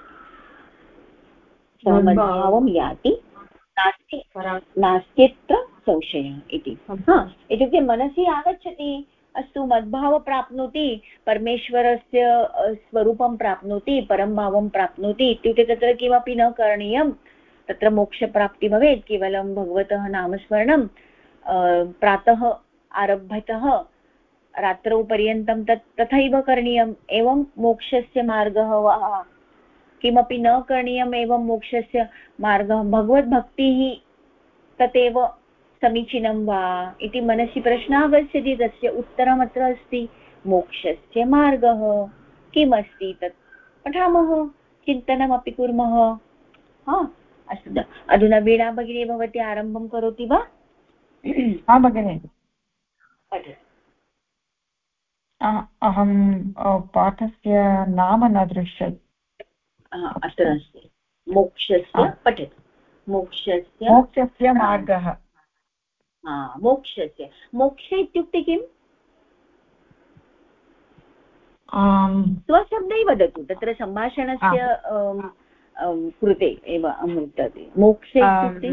[SPEAKER 1] समद्भावं याति। नास्ति नास्त्यत्र संशयः इति। इत्युक्ते मनसि आगच्छति अस्तु मद्भाव प्राप्नोति परमेश्वरस्य स्वरूपं प्राप्नोति परं भावं प्राप्नोति इत्युक्ते तत्र किमपि न करणीयं। तत्र मोक्षप्राप्ति भवेत् केवलं भगवतः नामस्मरणं प्रातः आरभ्यतः रात्रौ पर्यन्तं तत् तथैव करणीयम्। एवं मोक्षस्य मार्गः वा? किमपि न करणीयम् एवं मोक्षस्य मार्गः। भगवद्भक्तिः तदेव समीचीनं वा? इति मनसि प्रश्नः आगच्छति। तस्य उत्तरमत्र अस्ति मोक्षस्य मार्गः। किमस्ति तत्? पठामः। चिन्तनमपि कुर्मः। हा अस्तु अधुना वीणा भगिनी भवती आरम्भं करोति वा?
[SPEAKER 5] हा भगिनि। अहं पाठस्य नाम न दृश्यते।
[SPEAKER 1] अत्र अस्ति मोक्षस्य पठतु। मोक्षस्य
[SPEAKER 5] मोक्षस्य मार्गः।
[SPEAKER 1] मोक्षस्य। मोक्ष इत्युक्ते किम्? स्वशब्दै वदतु। तत्र सम्भाषणस्य कृते एव अमृतते। मोक्ष इत्युक्ते?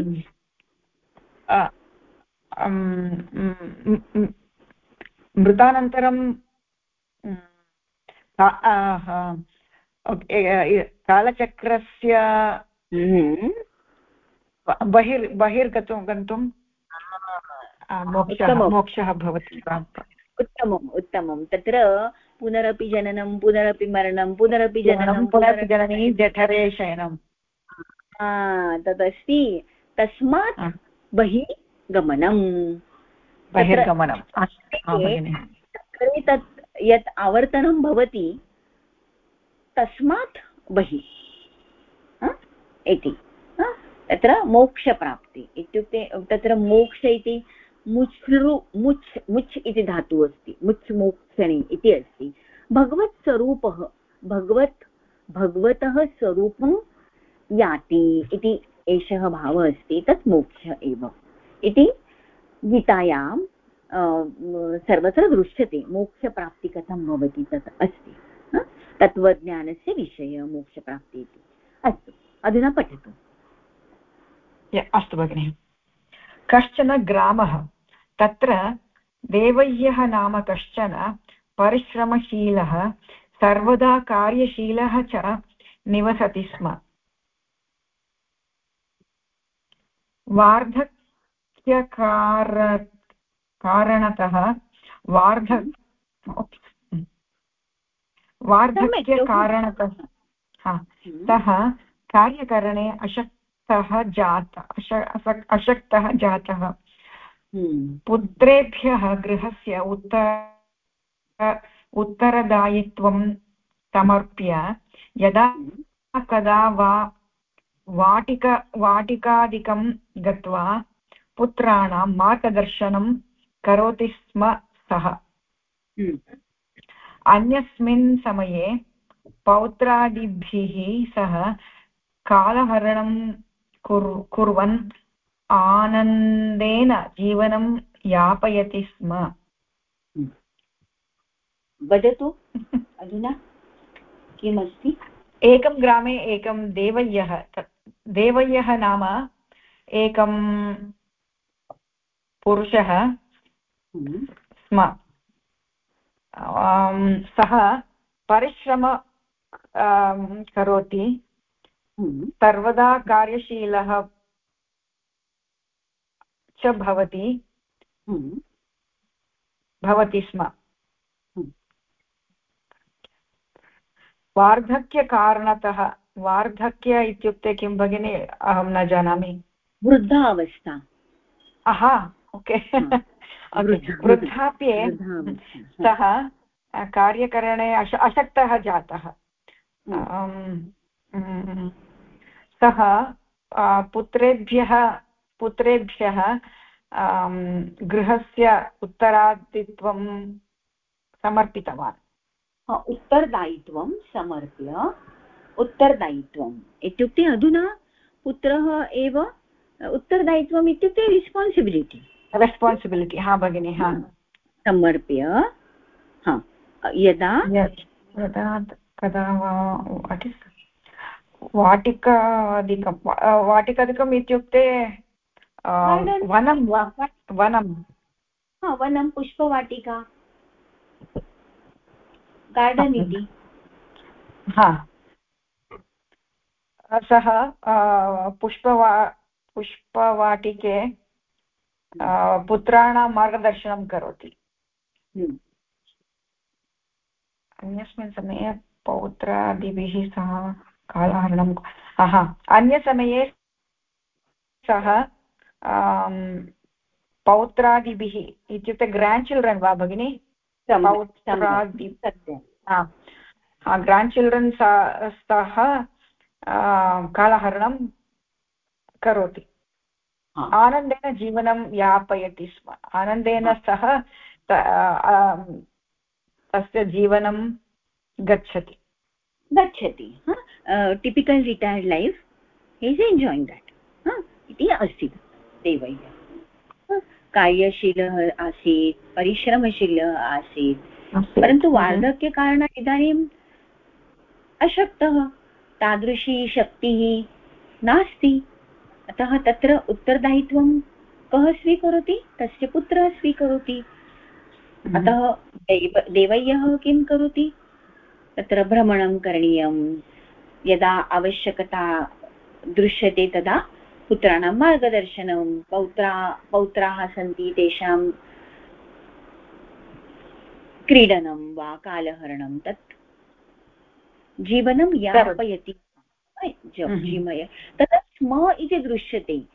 [SPEAKER 5] मृतानन्तरं कालचक्रस्य हम्म। बहिर् बहिर्गतुं गन्तुं मोक्षः भवति
[SPEAKER 1] उत्तमम् उत्तमं तत्र पुनरपि जननं पुनरपि मरणं पुनरपि जननं
[SPEAKER 5] पुनरपि जननी जठरे शयनं
[SPEAKER 1] तदस्ति तस्मात् बहिः
[SPEAKER 5] बहिर्गमनं
[SPEAKER 1] तत् यत् आवर्तनं भवति, तस्मात् बहिः। इति। तत्र मोक्षप्राप्ति इत्युक्ते, तत्र मोक्ष इति मुच्छ्रु मुच् मुच् इति धातुः अस्ति, मुच् मोक्षणि इति अस्ति। भगवत्स्वरूपः, भगवत्, भगवतः स्वरूपं याति इति एषः भावः अस्ति, तत् मोक्ष एव। इति गीतायां सर्वत्र दृश्यते मोक्षप्राप्ति कथं भवति तत् अस्ति तत्त्वज्ञानस्य विषयः मोक्षप्राप्ति इति। अस्तु, अधुना पठतु।
[SPEAKER 5] अस्तु भगिनि। कश्चन ग्रामः, तत्र देवय्यः नाम कश्चन परिश्रमशीलः, सर्वदा कार्यशीलः च निवसति स्म। वार्धक्यकार कारणतः वार्ध वार्धक्यकारणतः सः कार्यकरणे अशक्तः जात अशक्तः जातः। हम्म। पुत्रेभ्यः गृहस्य उत्तर उत्तरदायित्वं समर्प्य यदा कदा वा वाटिक वाटिकादिकं गत्वा पुत्राणां मार्गदर्शनं करोति स्म सः। अन्यस्मिन् समये पौत्रादिभिः सह कालहरणं कुर् कुर्वन् आनन्देन जीवनं यापयति स्म
[SPEAKER 1] वदतु अधुना किमस्ति
[SPEAKER 5] एकं ग्रामे एकं देवय्यः देवय्यः नाम एकं पुरुषः। स्म सः परिश्रम करोति हम्म। सर्वदा कार्यशीलः च भवति। भवति स्म। वार्धक्यकारणतः वार्धक्य इत्युक्ते किं भगिनि अहं न जानामि
[SPEAKER 1] वृद्धावस्था
[SPEAKER 5] आहा ओके वृद्धाप्ये सः कार्यकरणे अश अशक्तः जातः। सः पुत्रेभ्यः पुत्रेभ्यः गृहस्य उत्तरादित्वं समर्पितवान्।
[SPEAKER 1] उत्तरदायित्वं समर्प्य उत्तरदायित्वम्। इत्युक्ते अधुना पुत्रः एव उत्तरदायित्वम् इत्युक्ते रेस्पान्सिबिलिटि
[SPEAKER 5] रेस्पान्सिबिलिटि हा भगिनि हा।
[SPEAKER 1] समर्प्य। हा। यदा?
[SPEAKER 5] यदा कदा वाटिकादिकं। वाटिकादिकम् इत्युक्ते वनं। वा। वनं।
[SPEAKER 1] वनं पुष्पवाटिका। गार्डन् इति।
[SPEAKER 5] हा। सः पुष्पवा पुष्पवाटिके पुत्राणां मार्गदर्शनं करोति। हम्म। अन्यस्मिन् समये पौत्रादिभिः सह कालहरणं हा अन्यसमये सः पौत्रादिभिः इत्युक्ते ग्राण्ड् चिल्ड्रन् वा भगिनि? पौत्रादि ग्राण्ड् चिल्ड्रन् सह कालहरणं करोति। आनन्देन जीवनं यापयति स्म। आनन्देन सह तस्य जीवनं गच्छति।
[SPEAKER 1] गच्छति typical retired life is enjoying that इति अस्ति देवैः। कार्यशीलः आसीत् परिश्रमशीलः आसीत् परन्तु वार्धक्यकारणात् इदानीम् अशक्तः तादृशी शक्तिः नास्ति। अतः तत्र उत्तरदायित्वं कः स्वीकरोति? तस्य पुत्रः स्वीकरोति। हम्म। अतः देव देवय्यः किं करोति? तत्र भ्रमणं करणीयं। यदा आवश्यकता दृश्यते तदा पुत्राणां मार्गदर्शनं पौत्रा पौत्राः सन्ति तेषां क्रीडनं वा कालहरणं तत् जीवनं यापयति। हम्म। जीमय तदा स्म इति दृश्यते।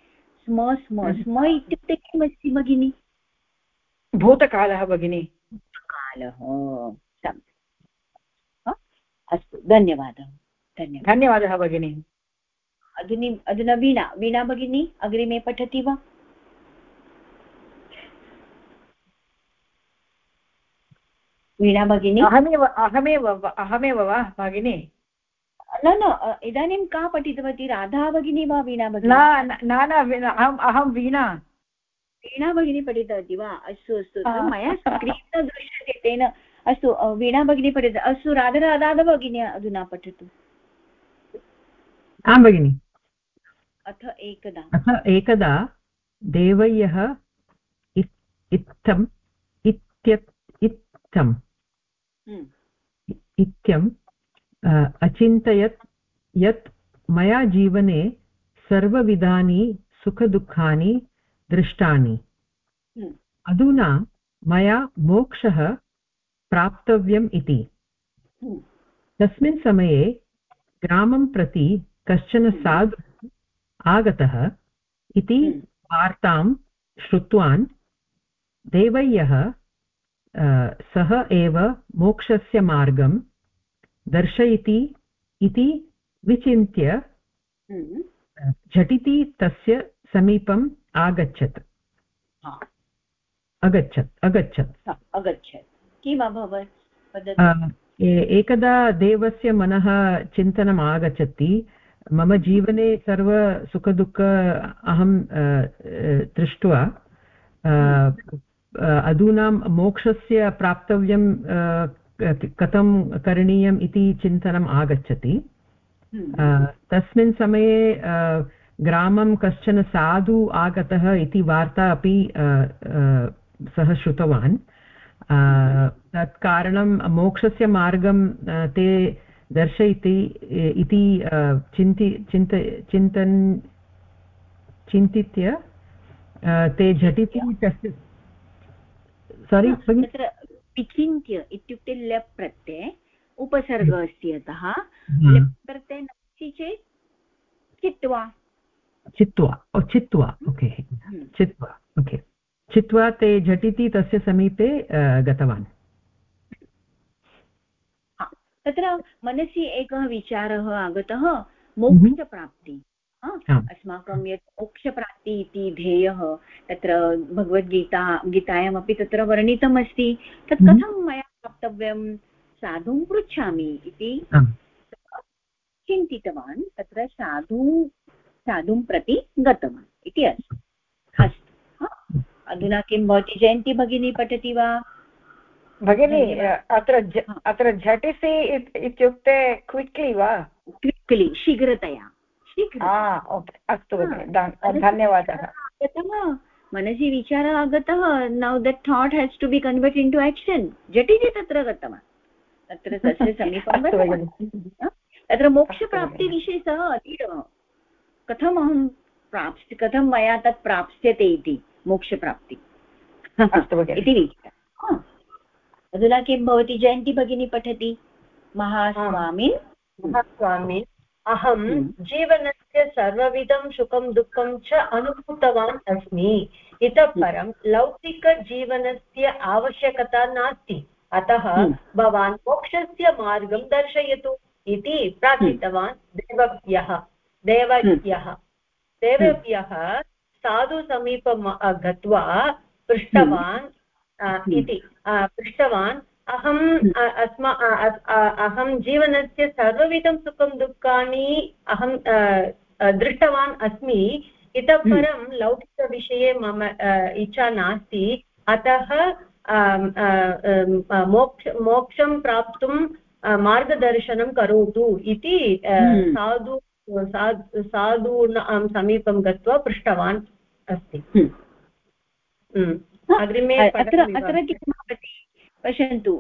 [SPEAKER 1] स्म स्म हम्म। स्म इत्युक्ते किमस्ति भगिनि?
[SPEAKER 5] भूतकालः भगिनि।
[SPEAKER 1] कालः अस्तु धन्यवादः।
[SPEAKER 5] धन्यवादः। धन्यवादः भगिनि।
[SPEAKER 1] अधुनि अधुना वीणा वीणा भगिनी अग्रिमे पठति वा? वीणा भगिनी?
[SPEAKER 5] अहमेव अहमेव अहमेव वा भगिनी?
[SPEAKER 1] न न इदानीं का पठितवती? राधा भगिनी वा वीणा भगिनी?
[SPEAKER 5] न न अहम् अहं वीणा।
[SPEAKER 1] वीणा भगिनी पठितवती वा? अस्तु अस्तु मया स्क्रीन् न दृश्यते तेन। अस्तु वीणा भगिनी पठित अस्तु राधा राधा भगिनी अधुना पठतु।
[SPEAKER 2] आं भगिनि।
[SPEAKER 1] अथ एकदा।
[SPEAKER 2] अथ एकदा देवय्यः इत्थम् इत्यम्। अचिन्तयत् यत् मया जीवने सर्वविधानि सुखदुःखानि दृष्टानि हम्म। अधुना मया मोक्षः प्राप्तव्यम् इति हम्म। तस्मिन् समये ग्रामं प्रति कश्चन हम्म। साधु आगतः इति वार्तां श्रुतवान् देवय्यः सः एव मोक्षस्य मार्गं दर्शयति इति विचिन्त्य हम्म। झटिति तस्य समीपम् आगच्छत्। अगच्छत् अगच्छत्।
[SPEAKER 1] अगच्छत्। किम् अभवत्
[SPEAKER 2] एकदा देवस्य मनः चिन्तनम् आगच्छति मम जीवने सर्वसुखदुःख अहं दृष्ट्वा अधुना मोक्षस्य प्राप्तव्यं कथं करणीयम् इति चिन्तनम् आगच्छति। हम्म। तस्मिन् समये ग्रामं कश्चन साधु आगतः इति वार्ता अपि सः श्रुतवान्। तत् कारणं मोक्षस्य मार्गं ते दर्शयति इति चिन्ति चिन्त चिन्तन् चिन्तित्य ते झटिति तस्य सारि
[SPEAKER 1] तत्र विचिन्त्य इत्युक्ते लेप् प्रत्यये उपसर्ग अस्ति अतः लेप् प्रत्यये नास्ति चेत् चित्वा।
[SPEAKER 2] चित्वा। चित्वा। ओके। चित्वा। ओके। चित्वा ते झटिति तस्य समीपे गतवान्।
[SPEAKER 1] तत्र मनसि एकः विचारः आगतः मोक्षप्राप्ति। अस्माकं यत् मोक्षप्राप्ति इति ध्येयः तत्र भगवद्गीता गीतायामपि तत्र वर्णितमस्ति। तत् कथं मया प्राप्तव्यं? साधुं पृच्छामि इति चिन्तितवान् तत्र साधु साधुं प्रति गतवान् इति अस्ति। अस्तु। अधुना किं भवति जयन्ती भगिनी पठति वा?
[SPEAKER 5] भगिनी अत्र अत्र झटिसि इत्युक्ते क्विक्लि वा?
[SPEAKER 1] क्विक्लि शीघ्रतया।
[SPEAKER 5] अस्तु धन्यवादः.
[SPEAKER 1] मनसि विचारः आगतः now that thought has to be convert into action झटिति तत्र गतवान् तत्र तस्य समीपं तत्र मोक्षप्राप्तिविषये सः अतीव कथम् अहं प्राप्स् कथं मया तत् प्राप्स्यते इति मोक्षप्राप्ति इति विचारः. अधुना किं भवति? जयन्ती भगिनी पठति? महास्वामिन्?
[SPEAKER 4] महास्वामिन्। अहं हम्म। जीवनस्य सर्वविधं सुखं दुःखं च अनुभूतवान् अस्मि इतः हम्म। परं लौकिकजीवनस्य आवश्यकता नास्ति अतः हम्म। भवान् मोक्षस्य मार्गं दर्शयतु इति प्रार्थितवान् देवभ्यः देवभ्यः देवभ्यः साधुसमीपं गत्वा पृष्टवान् इति पृष्टवान् अहम् हम्म। अस्मा अहं जीवनस्य सर्वविधं सुखं दुःखानि अहं दृष्टवान् अस्मि इतः हम्म। परं लौकिकविषये मम इच्छा नास्ति अतः मोक्ष मोक्षं प्राप्तुं मार्गदर्शनं करोतु इति हम्म। साधु साधूनां समीपं गत्वा पृष्टवान् अस्ति
[SPEAKER 1] अग्रिमे अत्र अत्र किं भवति पश्यन्तु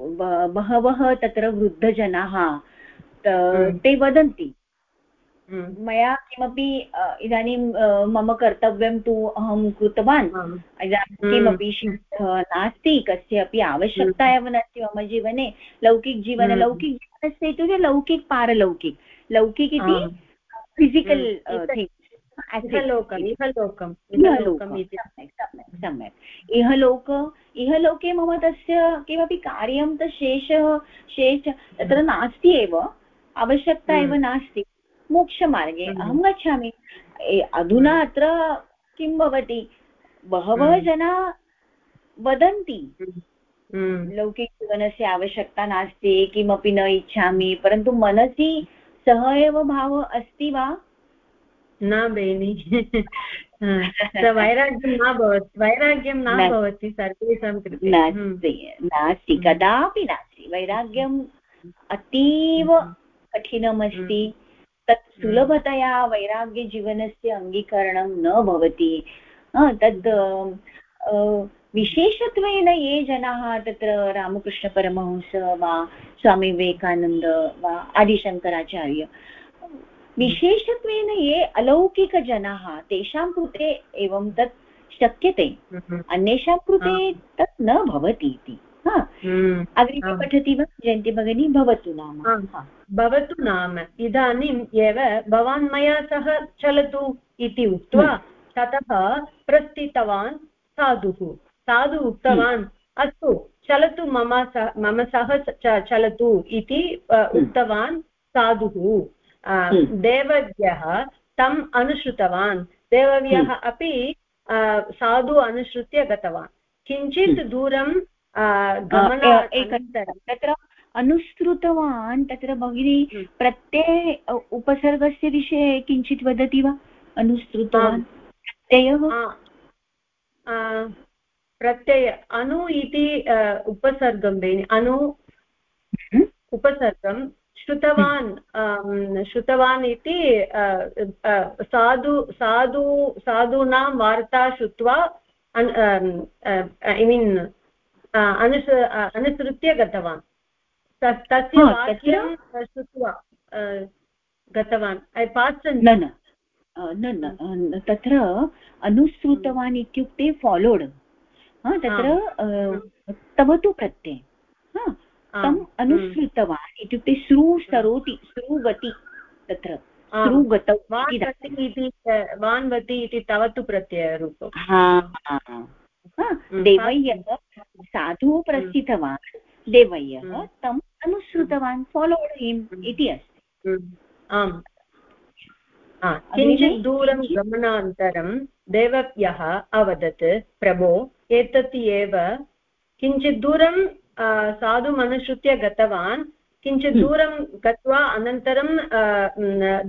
[SPEAKER 1] बहवः तत्र वृद्धजनाः हम्म। ते वदन्ति। हम्म। मया किमपि इदानीं मम कर्तव्यं तु अहं कृतवान्। इदानीं किमपि नास्ति कस्य अपि आवश्यकता एव नास्ति मम जीवने। लौकिकजीवने लौकिकजीवनस्य इत्युक्ते लौकिक पारलौकिक। लौकिक इति फिसिकल् थिङ्ग् सम्यक् इहलोक इहलोके मम तस्य किमपि कार्यं तत् शेषः शेष तत्र नास्ति एव आवश्यकता एव हम्म। नास्ति। मोक्षमार्गे हम्म। अहं गच्छामि। अधुना हम्म। अत्र किं भवति? बहवः जना वदन्ति। लौकिकजीवनस्य आवश्यकता नास्ति किमपि न इच्छामि परन्तु मनसि सः एव भावः अस्ति वा?
[SPEAKER 4] न बेनि वैराग्यं न भवति वैराग्यं न भवति सर्वेषां कृते
[SPEAKER 1] नास्ति नास्ति हम्म। कदापि नास्ति वैराग्यम् अतीव हम्म। कठिनमस्ति हम्म। तत् सुलभतया वैराग्यजीवनस्य अङ्गीकरणं न भवति तद् विशेषत्वेन ये जनाः तत्र रामकृष्णपरमहंस वा स्वामी विवेकानन्द वा आदिशङ्कराचार्य विशेषत्वेन ये अलौकिकजनाः तेषां कृते एवं तत् शक्यते। हम्म। अन्येषां कृते तत् न भवति इति हम्म। अग्रिमे पठति वा जयन्ती भगिनी भवतु नाम।
[SPEAKER 4] भवतु नाम। इदानीम् एव भवान् मया सह चलतु इति उक्त्वा हम्म। ततः प्रस्थितवान् साधुः। साधु उक्तवान् अस्तु चलतु मम सह मम सह चलतु इति उक्तवान् साधुः। देवव्यः तम् अनुसृतवान्। देवव्यः हम्म। अपि साधु अनुसृत्य गतवान्। किञ्चित् हम्म। दूरं
[SPEAKER 1] तत्र अनुसृतवान्। तत्र भगिनी प्रत्यये उपसर्गस्य विषये किञ्चित् वदति वा? अनुसृतवान्। प्रत्ययः?
[SPEAKER 4] प्रत्यय अनु इति उपसर्गं बेनि अनु उपसर्गं श्रुतवान् श्रुतवान् इति साधु साधु साधूनां वार्ता श्रुत्वा ऐ मीन् अनुस अनुसृत्य गतवान्। तस्य वाक्यं श्रुत्वा गतवान्।
[SPEAKER 1] न न न तत्र अनुसृतवान् इत्युक्ते फालोड् तत्र तव तु प्रत्यय तम् अनुसृतवान् इत्युक्ते श्रू सरोति श्रुवति तत्र। श्रुगतौ
[SPEAKER 4] इति वान्वति इति तव तु प्रत्ययरूपं
[SPEAKER 1] देवय्यः साधुः प्रस्थितवान्। देवय्यः तम् अनुसृतवान् फालोड् हिम् इति अस्ति।
[SPEAKER 4] आम्। किञ्चित् दूरं गमनान्तरं देवव्यः अवदत् प्रभो एतत् एव। किञ्चित् दूरं साधुमनुसृत्य गतवान् किञ्चित् हम्म। दूरं गत्वा अनन्तरं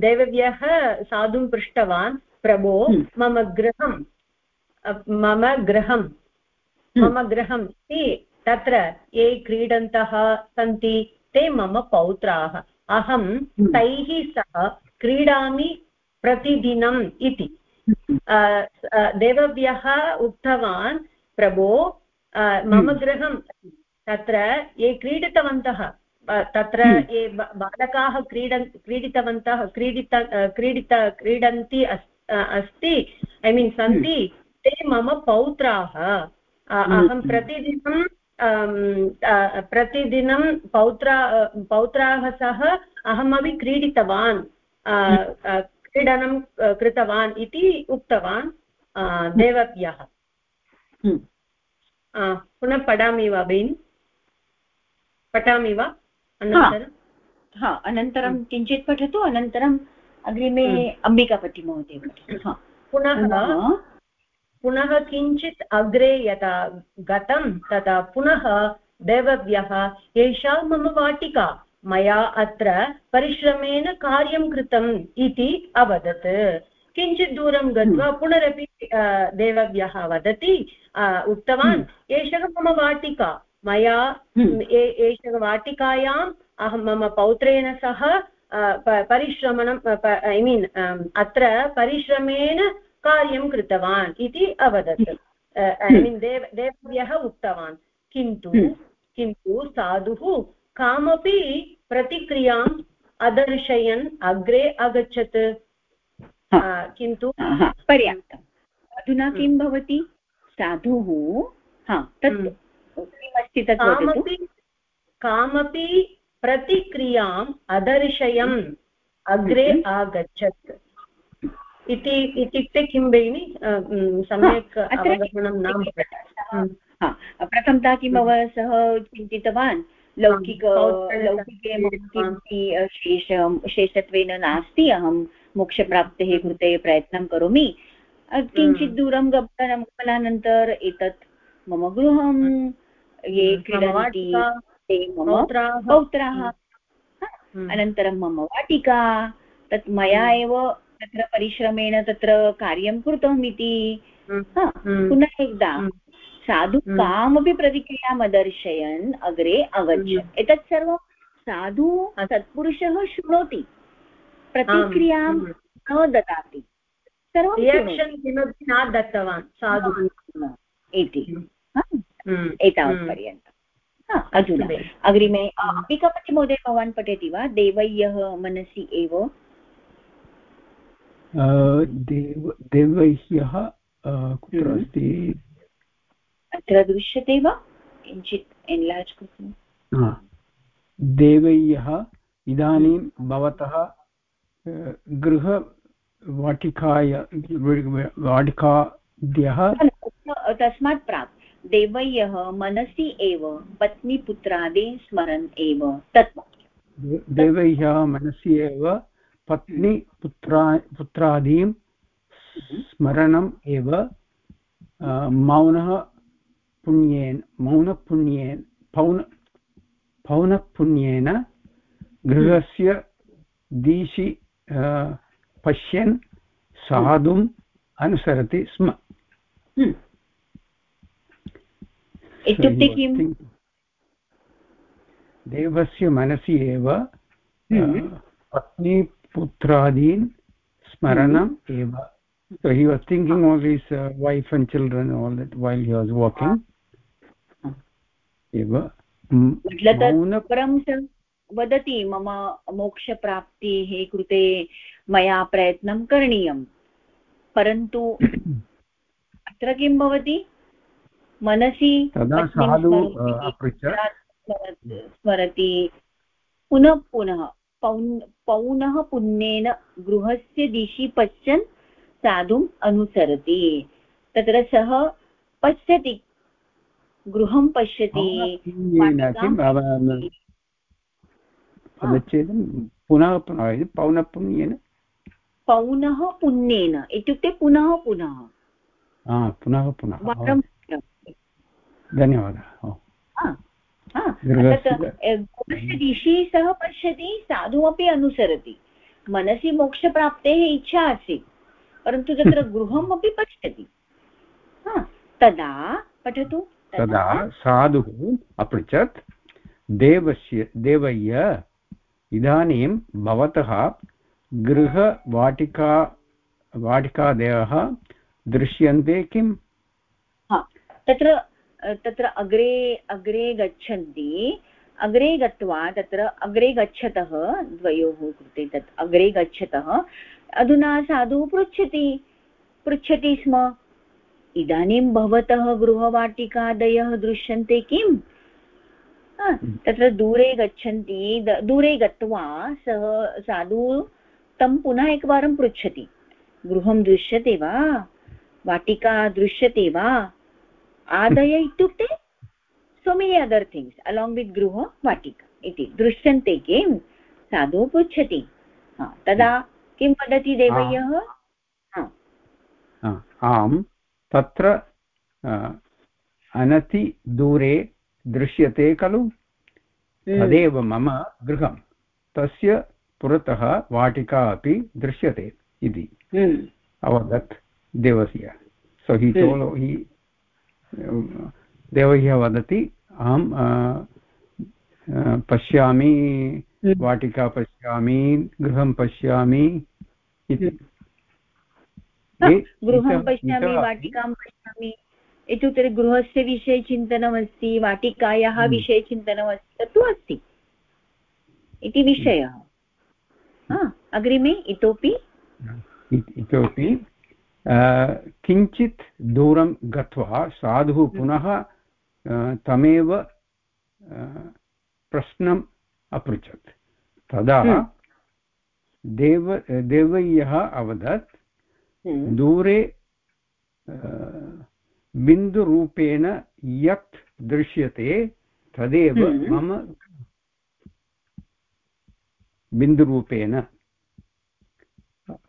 [SPEAKER 4] देवव्यः साधुं पृष्टवान् प्रभो हम्म। मम गृहं मम गृहं हम्म। मम गृहम् इति तत्र ये क्रीडन्तः सन्ति ते मम पौत्राः अहं तैः सह क्रीडामि प्रतिदिनम् इति देवव्यः उक्तवान् प्रभो मम हम्म। तत्र ये क्रीडितवन्तः तत्र हम्म। ये बालकाः क्रीडन् क्रीडितवन्तः क्रीडित क्रीडित क्रीडन्ति अस्ति ऐ मीन् सन्ति हम्म। ते मम पौत्राः अहं प्रतिदिनं प्रतिदिनं पौत्रा पौत्राः सह अहमपि क्रीडितवान् क्रीडनं कृतवान् इति उक्तवान् देवव्यः हम्म। पुनः पठामि वा भगिनि पठामि वा
[SPEAKER 1] अनन्तरं हा अनन्तरं हम्म। किञ्चित् पठतु अनन्तरम् अग्रिमे हम्म। अम्बिकापतिमहोदय
[SPEAKER 4] पुनः पुनः किञ्चित् अग्रे यथा गतं तदा पुनः देवव्यः एषा मम वाटिका मया अत्र परिश्रमेण कार्यं कृतम् इति अवदत् किञ्चित् दूरं गत्वा हम्म। पुनरपि देवव्यः वदति उक्तवान्। एषः मम वाटिका मया हम्म। एषः वाटिकायाम् अहं मम पौत्रेण सह परिश्रमणं ऐ मीन् अत्र परिश्रमेण कार्यं कृतवान् इति अवदत्। ऐ मीन् देव देवव्यः उक्तवान्। किन्तु किन्तु साधुः कामपि प्रतिक्रियाम् अदर्शयन् अग्रे अगच्छत्। किन्तु
[SPEAKER 1] पर्याप्तम्। अधुना हम्म। किं भवति? साधुः हा तत् हम्म। किमस्ति तत् कामपि
[SPEAKER 4] कामपि प्रतिक्रियाम् अदर्शयम् अग्रे हम्म। आगच्छत्। इति इत्युक्ते किं भगिनि? सम्यक् अवगमनं न
[SPEAKER 1] प्रथमतः किम् अव सः चिन्तितवान्? लौकिक लौकिके शेष शेषत्वेन नास्ति अहं मोक्षप्राप्तेः कृते प्रयत्नं करोमि। किञ्चित् दूरं गमनं गमनानन्तर एतत् मम गृहं ये क्रीडन्ति ते मम पौत्राः। अनन्तरं मम वाटिका तत् मया एव तत्र परिश्रमेण तत्र कार्यं कृतम् इति पुनः एकदा साधु हम्म। कामपि प्रतिक्रियाम् अदर्शयन् अग्रे अगच्छत् हम्म। एतत् सर्वं साधु सत्पुरुषः शृणोति। प्रतिक्रियाँ हम्म। न ददाति।
[SPEAKER 4] सर्वं किमपि न दत्तवान् साधु
[SPEAKER 1] इति। एतावत्पर्यन्तम् अधुना। अग्रिमे अम्बिकापति महोदय भवान् पठति वा? देवय्यः मनसि एव?
[SPEAKER 3] देवह्यः कुत्र अस्ति?
[SPEAKER 1] अत्र दृश्यते वा? किञ्चित् एन्लार्ज् कृत्वा
[SPEAKER 3] देवय्यः इदानीं भवतः गृहवाटिकाय वाटिकाद्यः
[SPEAKER 1] तस्मात् प्राक् देवय्यः मनसि एव पत्नीपुत्रादि स्मरन् एव तत्
[SPEAKER 3] देवय्यः मनसि एव पत्नीपुत्रा पुत्रादीं। स्मरणम् एव मौनः पुण्येन मौनपुण्येन पौन पौनपुण्येन गृहस्य दिशि पश्यन् साधुम् अनुसरति स्म
[SPEAKER 1] हम्म। इत्युक्ते किम्?
[SPEAKER 3] देवस्य मनसि एव हम्म। पत्नीपुत्रादीन् स्मरणम् हम्म। एव। So he was thinking of his uh, wife and children all that while he was walking. एव।
[SPEAKER 1] परं वदति मम मोक्षप्राप्तेः कृते मया प्रयत्नं करणीयं। परन्तु अत्र किं भवति? मनसि स्मरति पुनः पुनः पौन् पौनः पुण्येन गृहस्य दिशि पश्यन् साधुम् अनुसरति। तत्र सः पश्यति गृहं पश्यति
[SPEAKER 3] पुनः पुनः पौनपुण्येन
[SPEAKER 1] पौनः पुण्येन इत्युक्ते पुनः पुनः।
[SPEAKER 3] पुनः पुनः। धन्यवादः।
[SPEAKER 1] दिशि सः पश्यति साधुमपि अनुसरति। मनसि मोक्षप्राप्तेः इच्छा आसीत् परन्तु तत्र गृहम् अपि पश्यति तदा पठतु
[SPEAKER 3] तदा साधुः अपृच्छत् देवस्य देवय्य इदानीं भवतः गृहवाटिका वाटिकादयः दृश्यन्ते किम्?
[SPEAKER 1] तत्र तत्र अग्रे अग्रे गच्छन्ति। अग्रे गत्वा तत्र अग्रे गच्छतः द्वयोः कृते तत् अग्रे गच्छतः, अधुना साधुः पृच्छति। पृच्छति स्म। इदानीं भवतः गृहवाटिकादयः दृश्यन्ते किम्? तत्र दूरे गच्छन्ति। दूरे गत्वा सः साधु तं पुनः एकवारं पृच्छति। गृहं दृश्यते वा? वाटिका दृश्यते वा? आदय इत्युक्ते so many other things along with गृह वाटिका इति दृश्यन्ते किं? साधु पृच्छति। तदा किं वदति देवय्यः?
[SPEAKER 3] आम् तत्र अनतिदूरे दृश्यते खलु? हम्म। तदेव मम गृहं। तस्य पुरतः वाटिका अपि दृश्यते इति। हम्म। अवदत् देवस्य। सो हि टोलो हि देवह्य वदति अहं पश्यामि हम्म। वाटिका पश्यामि गृहं पश्यामि इति।
[SPEAKER 1] गृहं पश्यामि वाटिकां पश्यामि। इत्युक्ते गृहस्य विषये चिन्तनमस्ति वाटिकायाः हम्म। विषये चिन्तनमस्ति तत्तु अस्ति। इति विषयः। अग्रिमे इतोपि।
[SPEAKER 3] इतोपि किञ्चित् दूरं गत्वा साधुः हम्म। पुनः तमेव प्रश्नम् अपृच्छत् तदा हम्म। देव देवय्यः अवदत् हम्म। दूरे बिन्दुरूपेण यत् दृश्यते तदेव मम बिन्दुरूपेण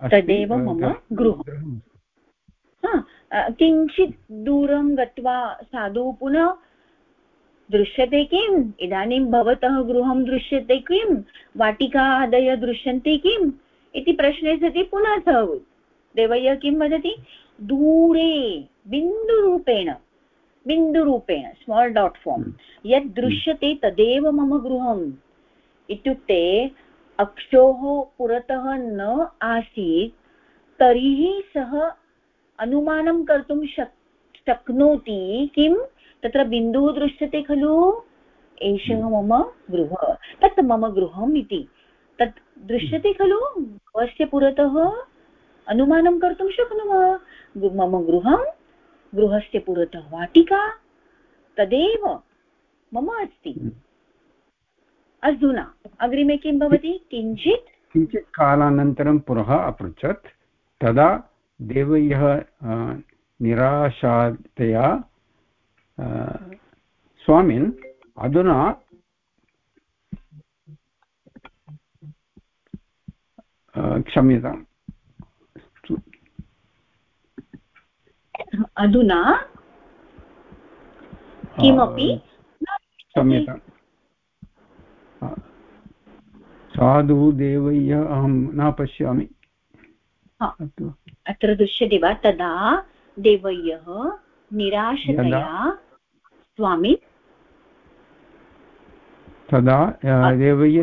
[SPEAKER 1] तदेव मम गृहं किञ्चित् दूरं गत्वा साधु पुनः दृश्यते किम्? इदानीं भवतः गृहं दृश्यते किं वाटिकादय दृश्यन्ते किम्? इति प्रश्ने सति पुनः सः देवय्य किं वदति? दूरे, बिन्दुरूपेण बिन्दुरूपेण स्माल् डाट् फार्म् यद् दृश्यते तदेव मम गृहम्। इत्युक्ते, अक्षोः पुरतः न आसीत्, तर्हि सः अनुमानं कर्तुं शक् शक्नोति किं? तत्र बिन्दुः दृश्यते खलु? एषः हम्म। मम गृह। तत् मम गृहम् इति। तत् दृश्यते खलु? गृहस्य पुरतः अनुमानं कर्तुं शक्नुमः। मम गृहं गृहस्य पुरतः वाटिका। तदेव मम अस्ति। हम्म। अधुना अग्रिमे किं भवति? किञ्चित्?
[SPEAKER 3] किञ्चित् कालानन्तरं पुनः अपृच्छत्। तदा देवय्यः निराशातया स्वामिन् अधुना क्षम्यताम्
[SPEAKER 1] अधुना? किमपि?
[SPEAKER 3] क्षम्यताम् साधु देवय्य अहं न पश्यामि।
[SPEAKER 1] अत्र दृश्यते वा? तदा देवय्यः निराशतया स्वामी?
[SPEAKER 3] तदा देवय्य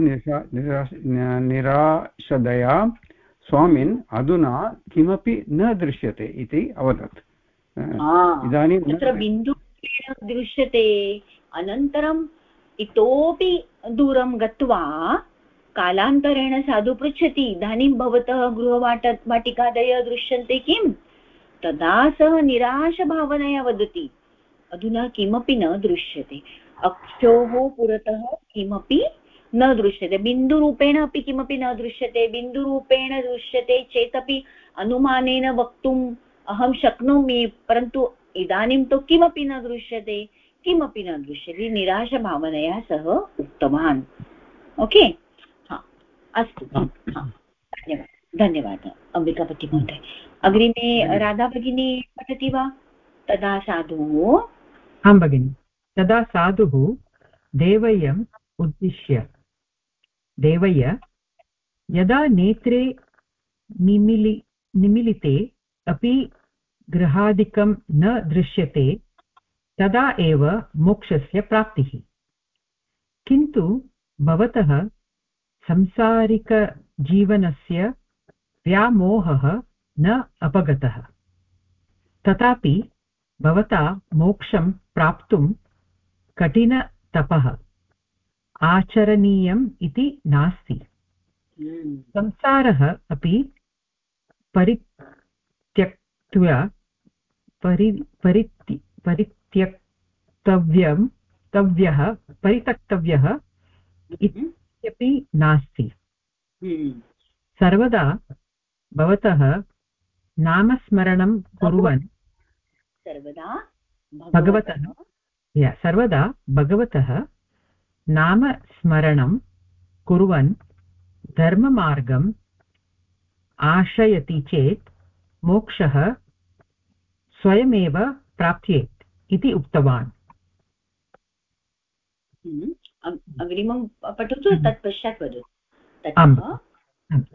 [SPEAKER 3] निराशदया स्वामिन् अधुना किमपि न दृश्यते इति अवदत्।
[SPEAKER 1] इदानीं तत्र बिन्दुरूपेण दृश्यते। अनन्तरम् इतोपि दूरं गत्वा कालान्तरेण साधु पृच्छति, इदानीं भवतः गृहवाट वाटिकादय दृश्यन्ते किम् तदा सः निराशभावनया वदति, अधुना किमपि न दृश्यते। अक्षोः पुरतः किमपि न दृश्यते। बिन्दुरूपेण अपि किमपि न दृश्यते। बिन्दुरूपेण दृश्यते चेदपि अनुमानेन वक्तुम् अहं शक्नोमि, परन्तु इदानीं तु किमपि न दृश्यते। किमपि न दृश्यते निराशभावनया सः उक्तवान्। ओके? हा अस्तु। धन्यवादः। धन्यवादः अम्बिकापतिमहोदय अग्रिमे राधा भगिनी पठति वा? तदा साधुः।
[SPEAKER 2] आं भगिनि। तदा साधुः देवय्यम् उद्दिश्य। देवय्य यदा नेत्रे निमिलि निमिलिते अपि गृहादिकं न दृश्यते तदा एव मोक्षस्य प्राप्तिः। किन्तु भवतः संसारिकजीवनस्य व्यामोहः न अपगतः। तथापि भवता मोक्षं प्राप्तुं कठिनतपः आचरणीयम् इति नास्ति।
[SPEAKER 1] हम्म।
[SPEAKER 2] संसारः अपि परित्यक्त्वा परि परित्य परित्यक्तव्यं तव्यः परित्यक्तव्यः इत्यपि नास्ति
[SPEAKER 1] हम्म।
[SPEAKER 2] सर्वदा भवतः नामस्मरणं कुर्वन्
[SPEAKER 1] सर्वदा
[SPEAKER 2] भगवतः सर्वदा भगवतः नामस्मरणं कुर्वन् धर्ममार्गम् आशयति चेत् मोक्षः स्वयमेव प्राप्येत् इति उक्तवान्
[SPEAKER 1] हम्म। अग्रिमं पठतु तत् पश्चात् वदतु।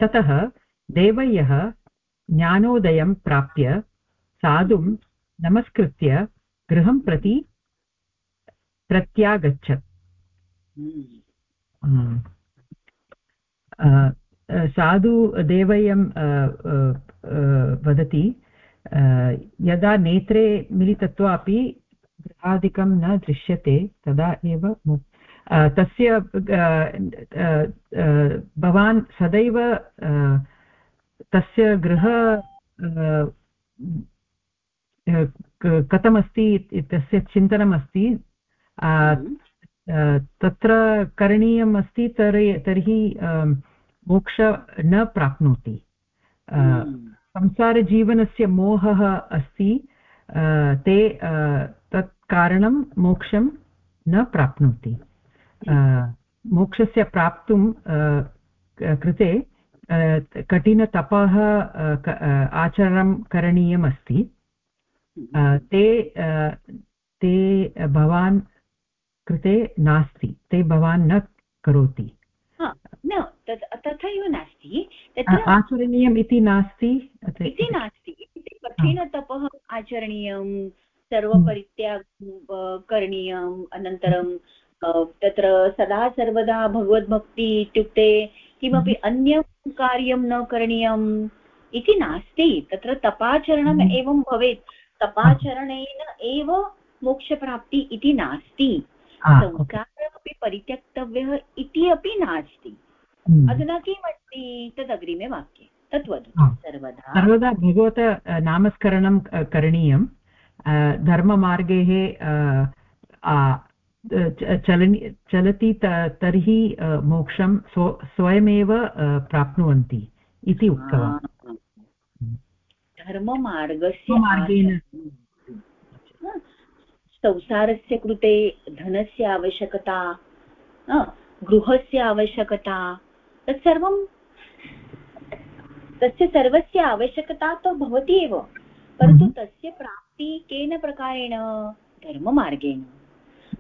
[SPEAKER 1] ततः
[SPEAKER 2] देवय्यः ज्ञानोदयं प्राप्य साधुं नमस्कृत्य गृहं प्रति प्रत्यागच्छत्
[SPEAKER 1] हम्म।
[SPEAKER 2] साधु देवयं वदति यदा नेत्रे मिलितत्वा अपि गृहादिकं न दृश्यते तदा एव मु- अ, तस्य भवान् सदैव तस्य गृह कथमस्ति तस्य चिन्तनमस्ति अ,
[SPEAKER 1] हम्म।
[SPEAKER 2] तत्र करणीयम् अस्ति तर्हि तर्हि मोक्ष न प्राप्नोति
[SPEAKER 1] हम्म।
[SPEAKER 2] संसारजीवनस्य मोहः अस्ति ते तत् कारणं मोक्षं न प्राप्नोति मोक्षस्य प्राप्तुं कृते कठिनतपः आचरणं करणीयम् अस्ति ते ते भवान् कृते नास्ति ते भवान् न करोति।
[SPEAKER 1] न तथैव नास्ति।
[SPEAKER 2] आचरणीयम् इति नास्ति?
[SPEAKER 1] इति नास्ति। कठिनतपः आचरणीयं सर्वपरित्यागं करणीयम् अनन्तरं तत्र सदा सर्वदा भगवद्भक्ति इत्युक्ते किमपि अन्यं कार्यं न करणीयम् इति नास्ति। तत्र तपाचरणम्
[SPEAKER 2] हम्म।
[SPEAKER 1] एवं भवेत्। तपाचरणेन एव मोक्षप्राप्ति इति नास्ति। अपि परित्यक्तव्यः इति अपि नास्ति।
[SPEAKER 2] हम्म।
[SPEAKER 1] अधुना किमस्ति तदग्रिमे वाक्ये? तत् वदतु सर्वदा।
[SPEAKER 2] सर्वदा भगवत अ, नामस्मरणं क- करणीयं अ, धर्ममार्गे अ, चलनि चलति त- तर्हि मोक्षं स्व स्वयमेव प्राप्नुवन्ति इति उक्तवान्।
[SPEAKER 1] धर्ममार्गस्य। हा, संसारस्य कृते धनस्य आवश्यकता गृहस्य आवश्यकता तत्सर्वं तस्य सर्वस्य आवश्यकता तु भवति एव। परन्तु
[SPEAKER 2] हम्म।
[SPEAKER 1] तस्य प्राप्ति केन प्रकारेण? धर्ममार्गेण।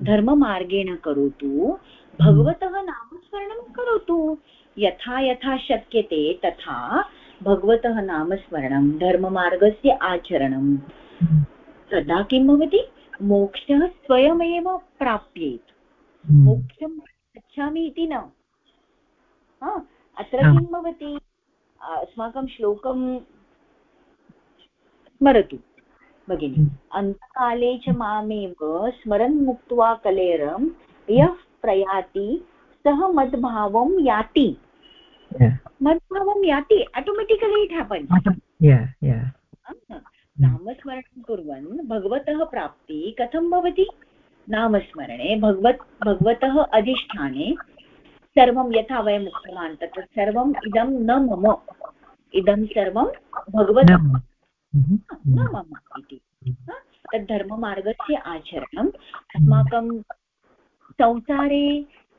[SPEAKER 1] धर्ममार्गेण करोतु भगवतः नामस्मरणं करोतु। यथा यथा शक्यते तथा भगवतः नामस्मरणं धर्ममार्गस्य आचरणं। तदा किं भवति? मोक्षः स्वयमेव प्राप्येत्।
[SPEAKER 2] हम्म।
[SPEAKER 1] मोक्षं गच्छामि इति न। अत्र किं भवति? अस्माकं श्लोकं स्मरतु। भगिनि।
[SPEAKER 2] हम्म।
[SPEAKER 1] अन्तकाले च मामेव स्मरन् मुक्त्वा कलेरं यः प्रयाति सः मद्भावं याति। मद्भावं याति आटोमेटिकलि इट् हेपन्. नामस्मरणं कुर्वन् भगवतः प्राप्ति कथं भवति? नामस्मरणे भगवत् भगवतः अधिष्ठाने सर्वं यथा वयम् उक्तवान् तत्र सर्वम् इदं न मम। इदं सर्वं भगवत् न मम इति तद् धर्ममार्गस्य आचरणम्. अस्माकं संसारे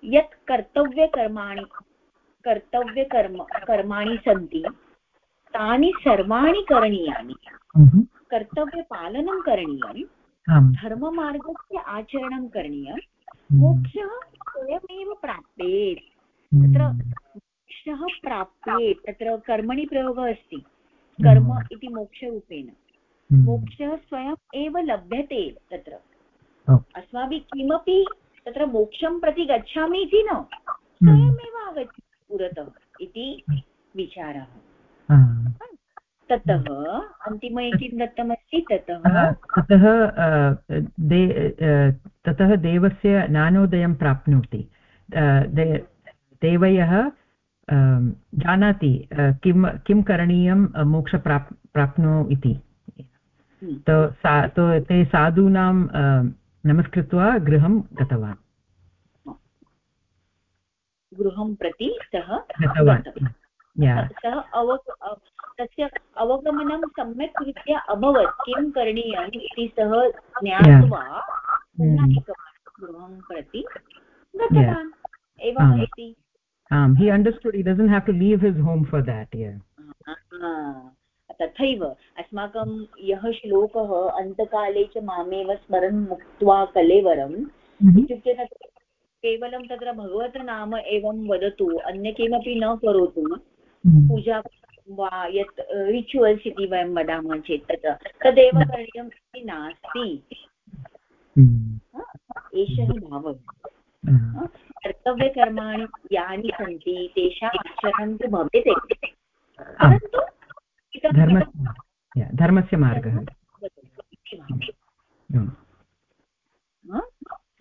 [SPEAKER 1] यत् कर्तव्यकर्माणि कर्तव्यकर्म कर्माणि सन्ति तानि सर्वाणि करणीयानि. कर्तव्यपालनं करणीयं धर्ममार्गस्य आचरणं करणीयं मोक्षः स्वयमेव प्राप्येत् तत्र मोक्षः प्राप्येत् तत्र कर्मणि प्रयोगः अस्ति. कर्म इति मोक्षरूपेण. मोक्षः स्वयम् एव लभ्यते तत्र. अस्माभिः किमपि तत्र मोक्षं प्रति गच्छामि इति न. स्वयमेव आगच्छति पुरतः इति विचारः. ततः अन्तिमे किं दत्तमस्ति? ततः
[SPEAKER 2] ततः दे ततः देवस्य ज्ञानोदयं प्राप्नोति. देवयः जानाति किं किं करणीयं मोक्ष प्राप् प्राप्नो इति। हम्म। ते साधूनां नमस्कृत्वा गृहं गतवान्।
[SPEAKER 1] गृहं प्रति सः
[SPEAKER 2] गतवान्।
[SPEAKER 1] सः अव तस्य अवगमनं सम्यक् रीत्या अभवत् किं करणीयम् इति सः ज्ञात्वा गृहं प्रति गतवान्। एवमस्ति
[SPEAKER 2] um he understood he doesn't have to leave his home for that
[SPEAKER 1] yeah तथैव अस्माकं यः श्लोकः अन्तकाले च मामेव स्मरन् मुक्त्वा कलेवरम्। इत्युक्ते तत्र केवलं तत्र भगवतनाम एवं वदतु अन्य किमपि न करोतु। पूजा वा यत् रिचुवल्स् इति वयं वदामः चेत् तत्। तदेव करणीयम् इति नास्ति। एषः भावः। कर्तव्यकर्माणि यानि सन्ति तेषाम् आचरणं तु भवेत् परन्तु
[SPEAKER 2] धर्मस्य मार्गः।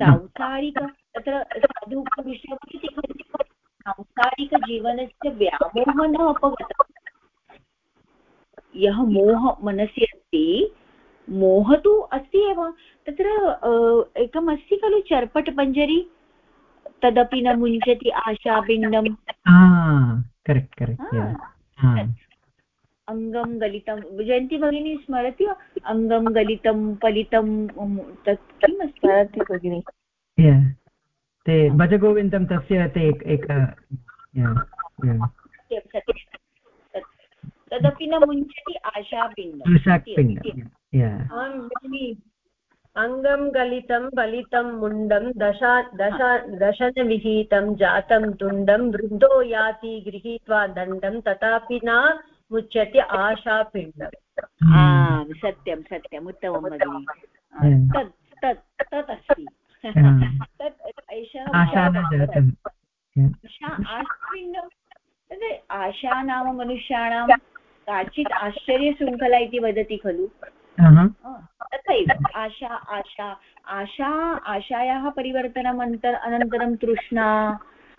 [SPEAKER 1] सांसारिक तत्र साधुपुरुषः इति सांसारिकजीवनस्य व्यामोहः न अपगतः यः मोह मनसि अस्ति मोह तु अस्ति एव। तत्र एकम् अस्ति खलु चर्पटपञ्जरी। तदपि न मुञ्चति आशापिण्डम्
[SPEAKER 2] करेक्ट् करेक्ट्
[SPEAKER 1] अङ्गं गलितं। जयन्ती भगिनी स्मरति वा? अङ्गं गलितं पलितं तत् किम् स्मरति भगिनि।
[SPEAKER 2] ते भजगोविन्दं तस्य ते एक
[SPEAKER 1] तदपि न मुञ्चति
[SPEAKER 4] आशापिण्ड अङ्गं गलितं बलितं मुण्डं दशा दशा दशनविहितं जातं तुण्डं वृद्धो याति गृहीत्वा दण्डं तथापि न मुच्यते आशापिण्डम्
[SPEAKER 1] सत्यं सत्यम् उत्तमं भगिनि तत् तत् तत् अस्ति तत् एषः आशा नाम मनुष्याणां काचित् आश्चर्यशृङ्खला इति वदति खलु तथैव आशा आशा आशा आशायाः परिवर्तनम् अन्तर अनन्तरं तृष्णा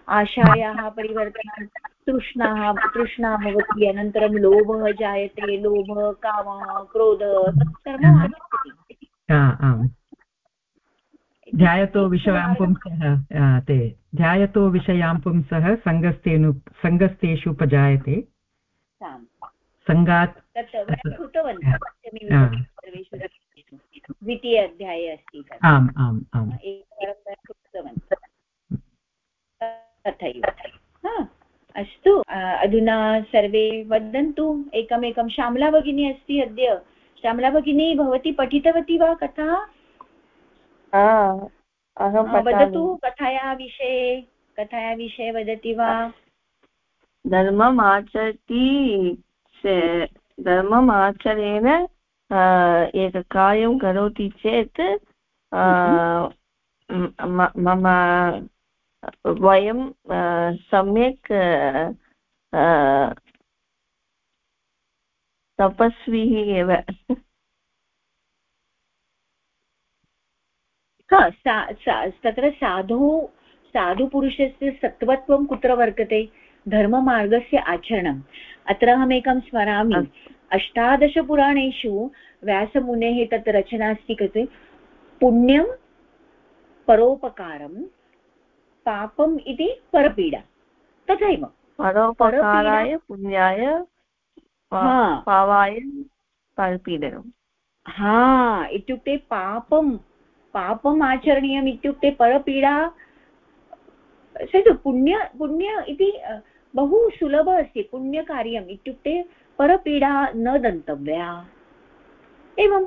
[SPEAKER 1] आशायाः परिवर्तनं तृष्णाः तृष्णा भवति अनन्तरं लोभः जायते लोभः कामः क्रोधः तत् सर्वम् आगच्छति
[SPEAKER 2] ध्यायतो विषयां पुंसः ते ध्यायतो विषयां पुंसः सङ्गस्तेनु सङ्गस्तेषु उपजायते सङ्गात्
[SPEAKER 1] द्वितीय अध्याये अस्ति
[SPEAKER 2] आम् आम् आम्.
[SPEAKER 1] तथैव अस्तु. अधुना सर्वे वदन्तु. एकमेकं श्यामला भगिनी अस्ति अद्य. श्यामला भगिनी भवती पठितवती वा कथा?
[SPEAKER 7] अहं
[SPEAKER 1] वदतु कथायाः विषये. कथायाः विषये वदति वा?
[SPEAKER 7] धर्मम् आचरति धर्मम् आचरेण एककार्यं करोति चेत् मम वयं सम्यक् तपस्विः एव।
[SPEAKER 1] तत्र साधु साधुपुरुषस्य सत्त्वत्वं कुत्र वर्तते? धर्ममार्गस्य आचरणम्। अत्र अहमेकं स्मरामि। अष्टादशपुराणेषु व्यासमुनेः तत् रचना अस्ति कृते? पुण्यं परोपकारं पापम् इति परपीडा। तथैव।
[SPEAKER 7] परोपकाराय पुण्याय पावाय परपीडनम्
[SPEAKER 1] हा इत्युक्ते पापं पापम् आचरणीयम् इत्युक्ते परपीडा। पुण्य पुण्य इति बहु सुलभ अस्ति पुण्यकार्यम् इत्युक्ते परपीडा न दन्तव्या। एवं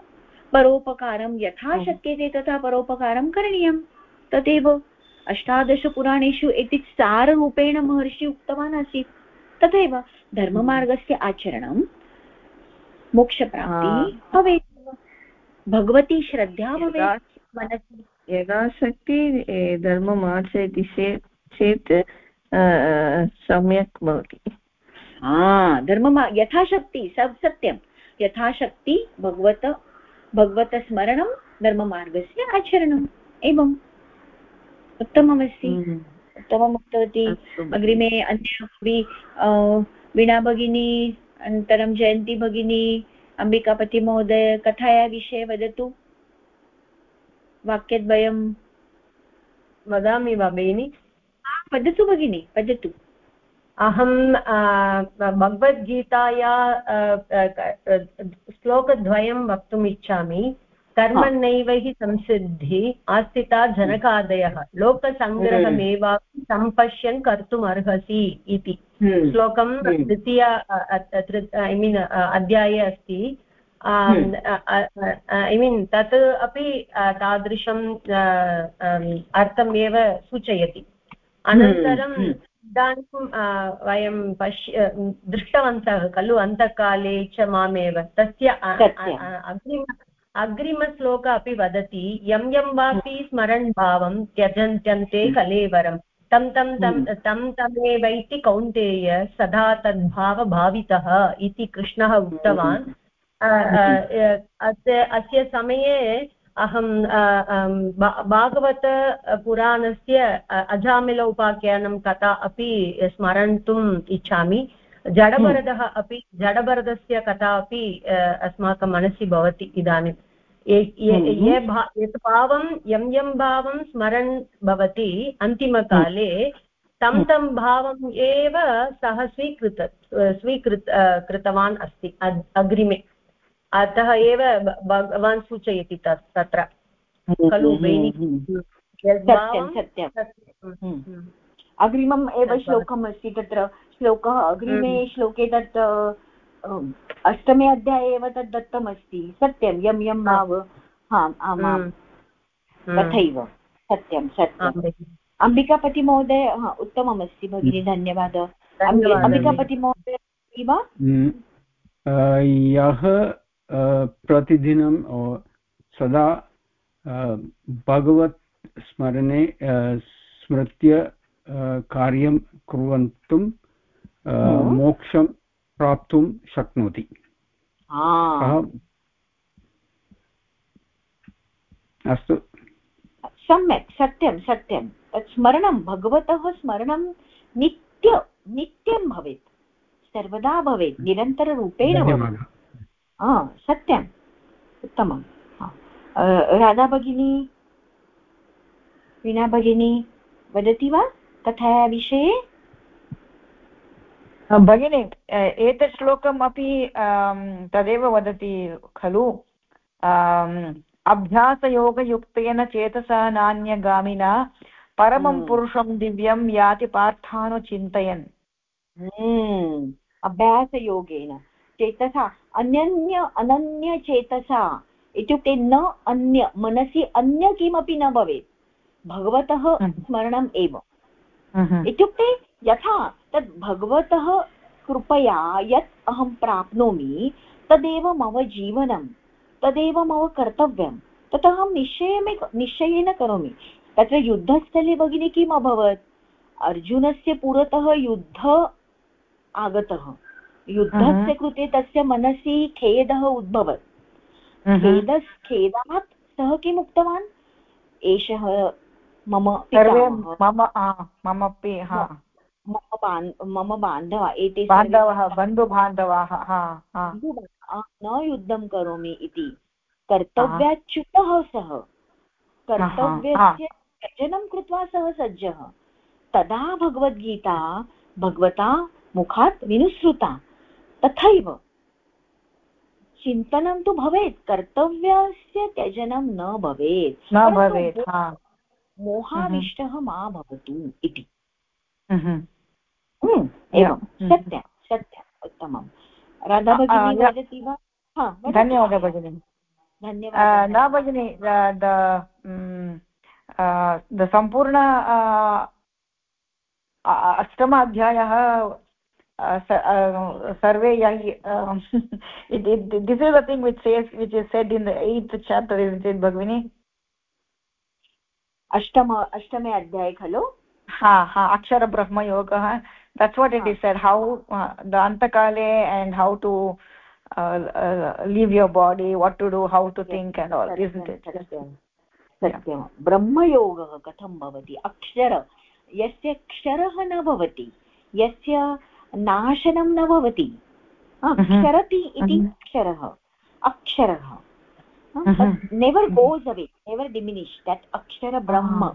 [SPEAKER 1] परोपकारं यथा। शक्यते तथा परोपकारं करणीयं तदेव अष्टादशपुराणेषु एतत् साररूपेण महर्षि उक्तवान् आसीत्। तथैव धर्ममार्गस्य आचरणं मोक्षप्राप्तिः भवेत्। भगवती श्रद्धा भवेत्। मनसि
[SPEAKER 7] यदा शक्ति धर्मम् आचरति चेत् सम्यक् भवति
[SPEAKER 1] धर्मम् यथाशक्ति सत् सत्यं यथाशक्ति भगवत भगवतस्मरणं धर्ममार्गस्य आचरणम् एवम् उत्तममस्ति। उत्तमम् उक्तवती अग्रिमे अन्यापि वीणा भगिनी अनन्तरं जयन्ती भगिनी अम्बिकापतिमहोदय कथाया विषये वदतु वाक्यद्वयं
[SPEAKER 4] वदामि वा भगिनि
[SPEAKER 1] वदतु भगिनि वदतु
[SPEAKER 4] अहं भगवद्गीताया श्लोकद्वयं वक्तुम् इच्छामि। कर्मण्यैव हि संसिद्धि आस्थिता जनकादयः। लोकसङ्ग्रहमेवापि सम्पश्यन् कर्तुम् अर्हसि इति। हम्म। श्लोकं हम्म। द्वितीय ऐ मीन् अध्याये अस्ति। ऐ मीन् तत् अपि तादृशं अर्थमेव सूचयति। अनन्तरं हम्म, इदानीं वयं पश्य दृष्टवन्तः खलु अन्तःकाले च मामेव। तस्य अग्रिम अग्रिमश्लोक अपि वदति यं यं वापि स्मरन् भावं त्यजन्त्यन्ते कलेवरं। तं तं तं तं तमेवैति कौन्तेय सदा तद्भावभावितः इति कृष्णः उक्तवान्। अस्य अस्य समये अहं भागवतपुराणस्य अजामिल उपाख्यानं कथा अपि स्मर्तुम् इच्छामि। जडभरदः अपि जडभरदस्य कथा अपि अस्माकं मनसि भवति इदानीं। ये भा यत् भावं यं यं भावं स्मरन् भवति अन्तिमकाले तं तं भावम् एव सः स्वीकृत स्वीकृत कृतवान् अस्ति अग्रिमे। अतः एव भगवान् सूचयति तत् तत्र। खलु
[SPEAKER 1] अग्रिमम् एव श्लोकम् अस्ति तत्र। श्लोकः अग्रिमे श्लोके तत् अष्टमे अध्याये एव तद् दत्तमस्ति। सत्यं यं यं भाव आम् आमां। तथैव। सत्यं सत्यम् अम्बिकापतिमहोदय उत्तममस्ति भगिनि धन्यवादः। अम्बिकापतिमहोदय वा
[SPEAKER 3] यः प्रतिदिनं सदा भगवत् स्मरणे स्मृत्य कार्यं कुर्वन्तुं मोक्षं प्राप्तुं शक्नोति। अस्तु।
[SPEAKER 1] सम्यक् सत्यं सत्यं। तत् स्मरणं भगवतः स्मरणं नित्य नित्यं भवेत्। सर्वदा भवेत् निरन्तररूपेण भवेत्। सत्यम् उत्तमं राधा भगिनी वीणा भगिनी वदति वा कथाया विषये?
[SPEAKER 5] भगिनि एतत् श्लोकम् अपि तदेव वदति खलु. अभ्यासयोगयुक्तेन चेतसा नान्यगामिना परमं हम्म। पुरुषं दिव्यं याति पार्थानुचिन्तयन्
[SPEAKER 1] हम्म। अभ्यासयोगेन। चेतसा अनन्य अनन्यचेतसा इत्युक्ते न अन्य मनसि अन्य किमपि न भवेत्। भगवतः हम्म। स्मरणम् एव। इत्युक्ते यथा तद् भगवतः कृपया यत् अहं प्राप्नोमि तदेव मम जीवनं तदेव मम कर्तव्यं तत् अहं निश्चयमे निश्चयेन करोमि। तत्र युद्धस्थले भगिनी किम् अभवत्? अर्जुनस्य पुरतः युद्ध आगतः। युद्धस्य कृते तस्य मनसि खेदः उद्भवत्। खेद खेदात् सः किम् उक्तवान्? एषः मम
[SPEAKER 5] मम मम
[SPEAKER 1] मम बान् बान्धवा एते
[SPEAKER 5] बान्धवः बन्धुबान्धवाः
[SPEAKER 1] न युद्धं करोमि इति। कर्तव्याच्युतः सः। कर्तव्यस्य त्यजनं कृत्वा सः सज्जः। तदा भगवद्गीता भगवता मुखात् विनुसृता। तथैव। चिन्तनं तु भवेत् कर्तव्यस्य त्यजनं न भवेत्।
[SPEAKER 5] न भवेत्
[SPEAKER 1] मोहाविष्टः मा भवतु इति।
[SPEAKER 5] हम्म।
[SPEAKER 1] हम्म, एवं। सत्यं सत्यम् उत्तमं राधा भगिनी वदति वा?
[SPEAKER 5] धन्यवादः भगिनि।
[SPEAKER 1] धन्यवादः
[SPEAKER 5] न भगिनि सम्पूर्ण सर्वे this is the thing which says which is said in the chapter is चेत् भगिनि
[SPEAKER 1] अष्टम अष्टमे अध्याये खलु
[SPEAKER 5] हा हा अक्षरब्रह्मयोगः that's what it is said how दान्तकाले and how to leave your body what to do how to think and all
[SPEAKER 1] सत्यं ब्रह्मयोगः कथं भवति अक्षर यस्य क्षरः न भवति यस्य नाशनं न भवति। क्षरति इति क्षरः अक्षरः। Never goes away never diminish that अक्षर ब्रह्म।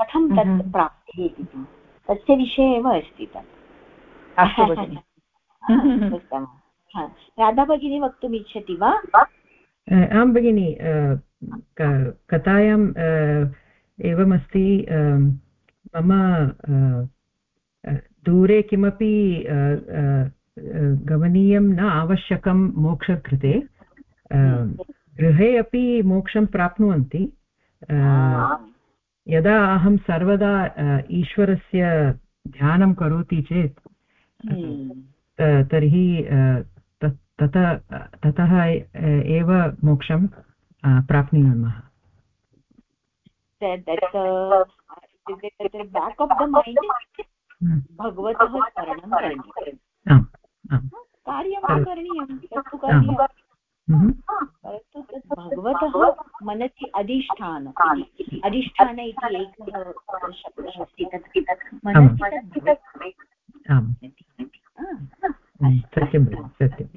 [SPEAKER 1] कथं तत् प्राप्यते इति? तस्य विषये एव अस्ति तत्। राधा भगिनी वक्तुम् इच्छति वा
[SPEAKER 2] आं भगिनि कथायाम् एवमस्ति मम दूरे किमपि गमनीयं न आवश्यकं मोक्षकृते गृहे अपि मोक्षं प्राप्नुवन्ति यदा अहं सर्वदा ईश्वरस्य ध्यानं करोति चेत्। तर्हि तत, ततः एव मोक्षं प्राप्नुमः
[SPEAKER 1] बेक् आफ् द मैण्ड् भगवतः स्मरणं करणीयं। कार्यं करणीयं तत्तु करणीयं परन्तु तत् भगवतः मनसि अधिष्ठान अधिष्ठान इति एकः शब्दः अस्ति तत् मनसि
[SPEAKER 2] सत्यं सत्यम्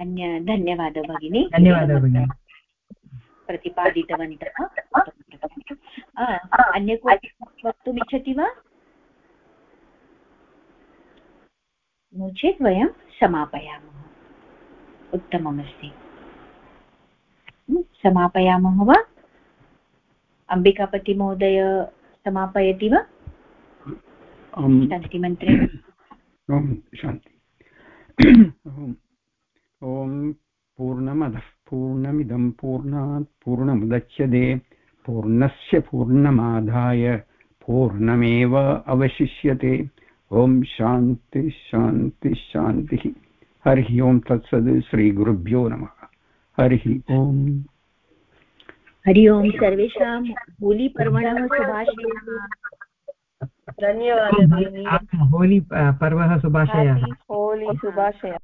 [SPEAKER 1] अन्य धन्यवादः भगिनी।
[SPEAKER 2] धन्यवादः भगिनी।
[SPEAKER 1] प्रतिपादितवन्तः। अन्य वक्तुम् इच्छति वा? नो चेत् वयं समापयामः। उत्तममस्ति। समापयामः वा? अम्बिकापतिमहोदय समापयति वा? शान्तिमन्त्रे।
[SPEAKER 3] शान्ति। ॐ पूर्णमदः पूर्णमिदं पूर्णात् पूर्णमुदच्यते पूर्णस्य पूर्णमादाय पूर्णमेव अवशिष्यते। ॐ शान्ति शान्ति शान्तिः हरिः ओं तत्सद् श्रीगुरुभ्यो नमः। हरिः। ओम्।
[SPEAKER 1] हरि ओम् सर्वेषां होलीपर्वणः शुभाशयाः।
[SPEAKER 7] धन्यवादः
[SPEAKER 2] होली पर्वः शुभाशयाः।
[SPEAKER 7] होली शुभाशयाः।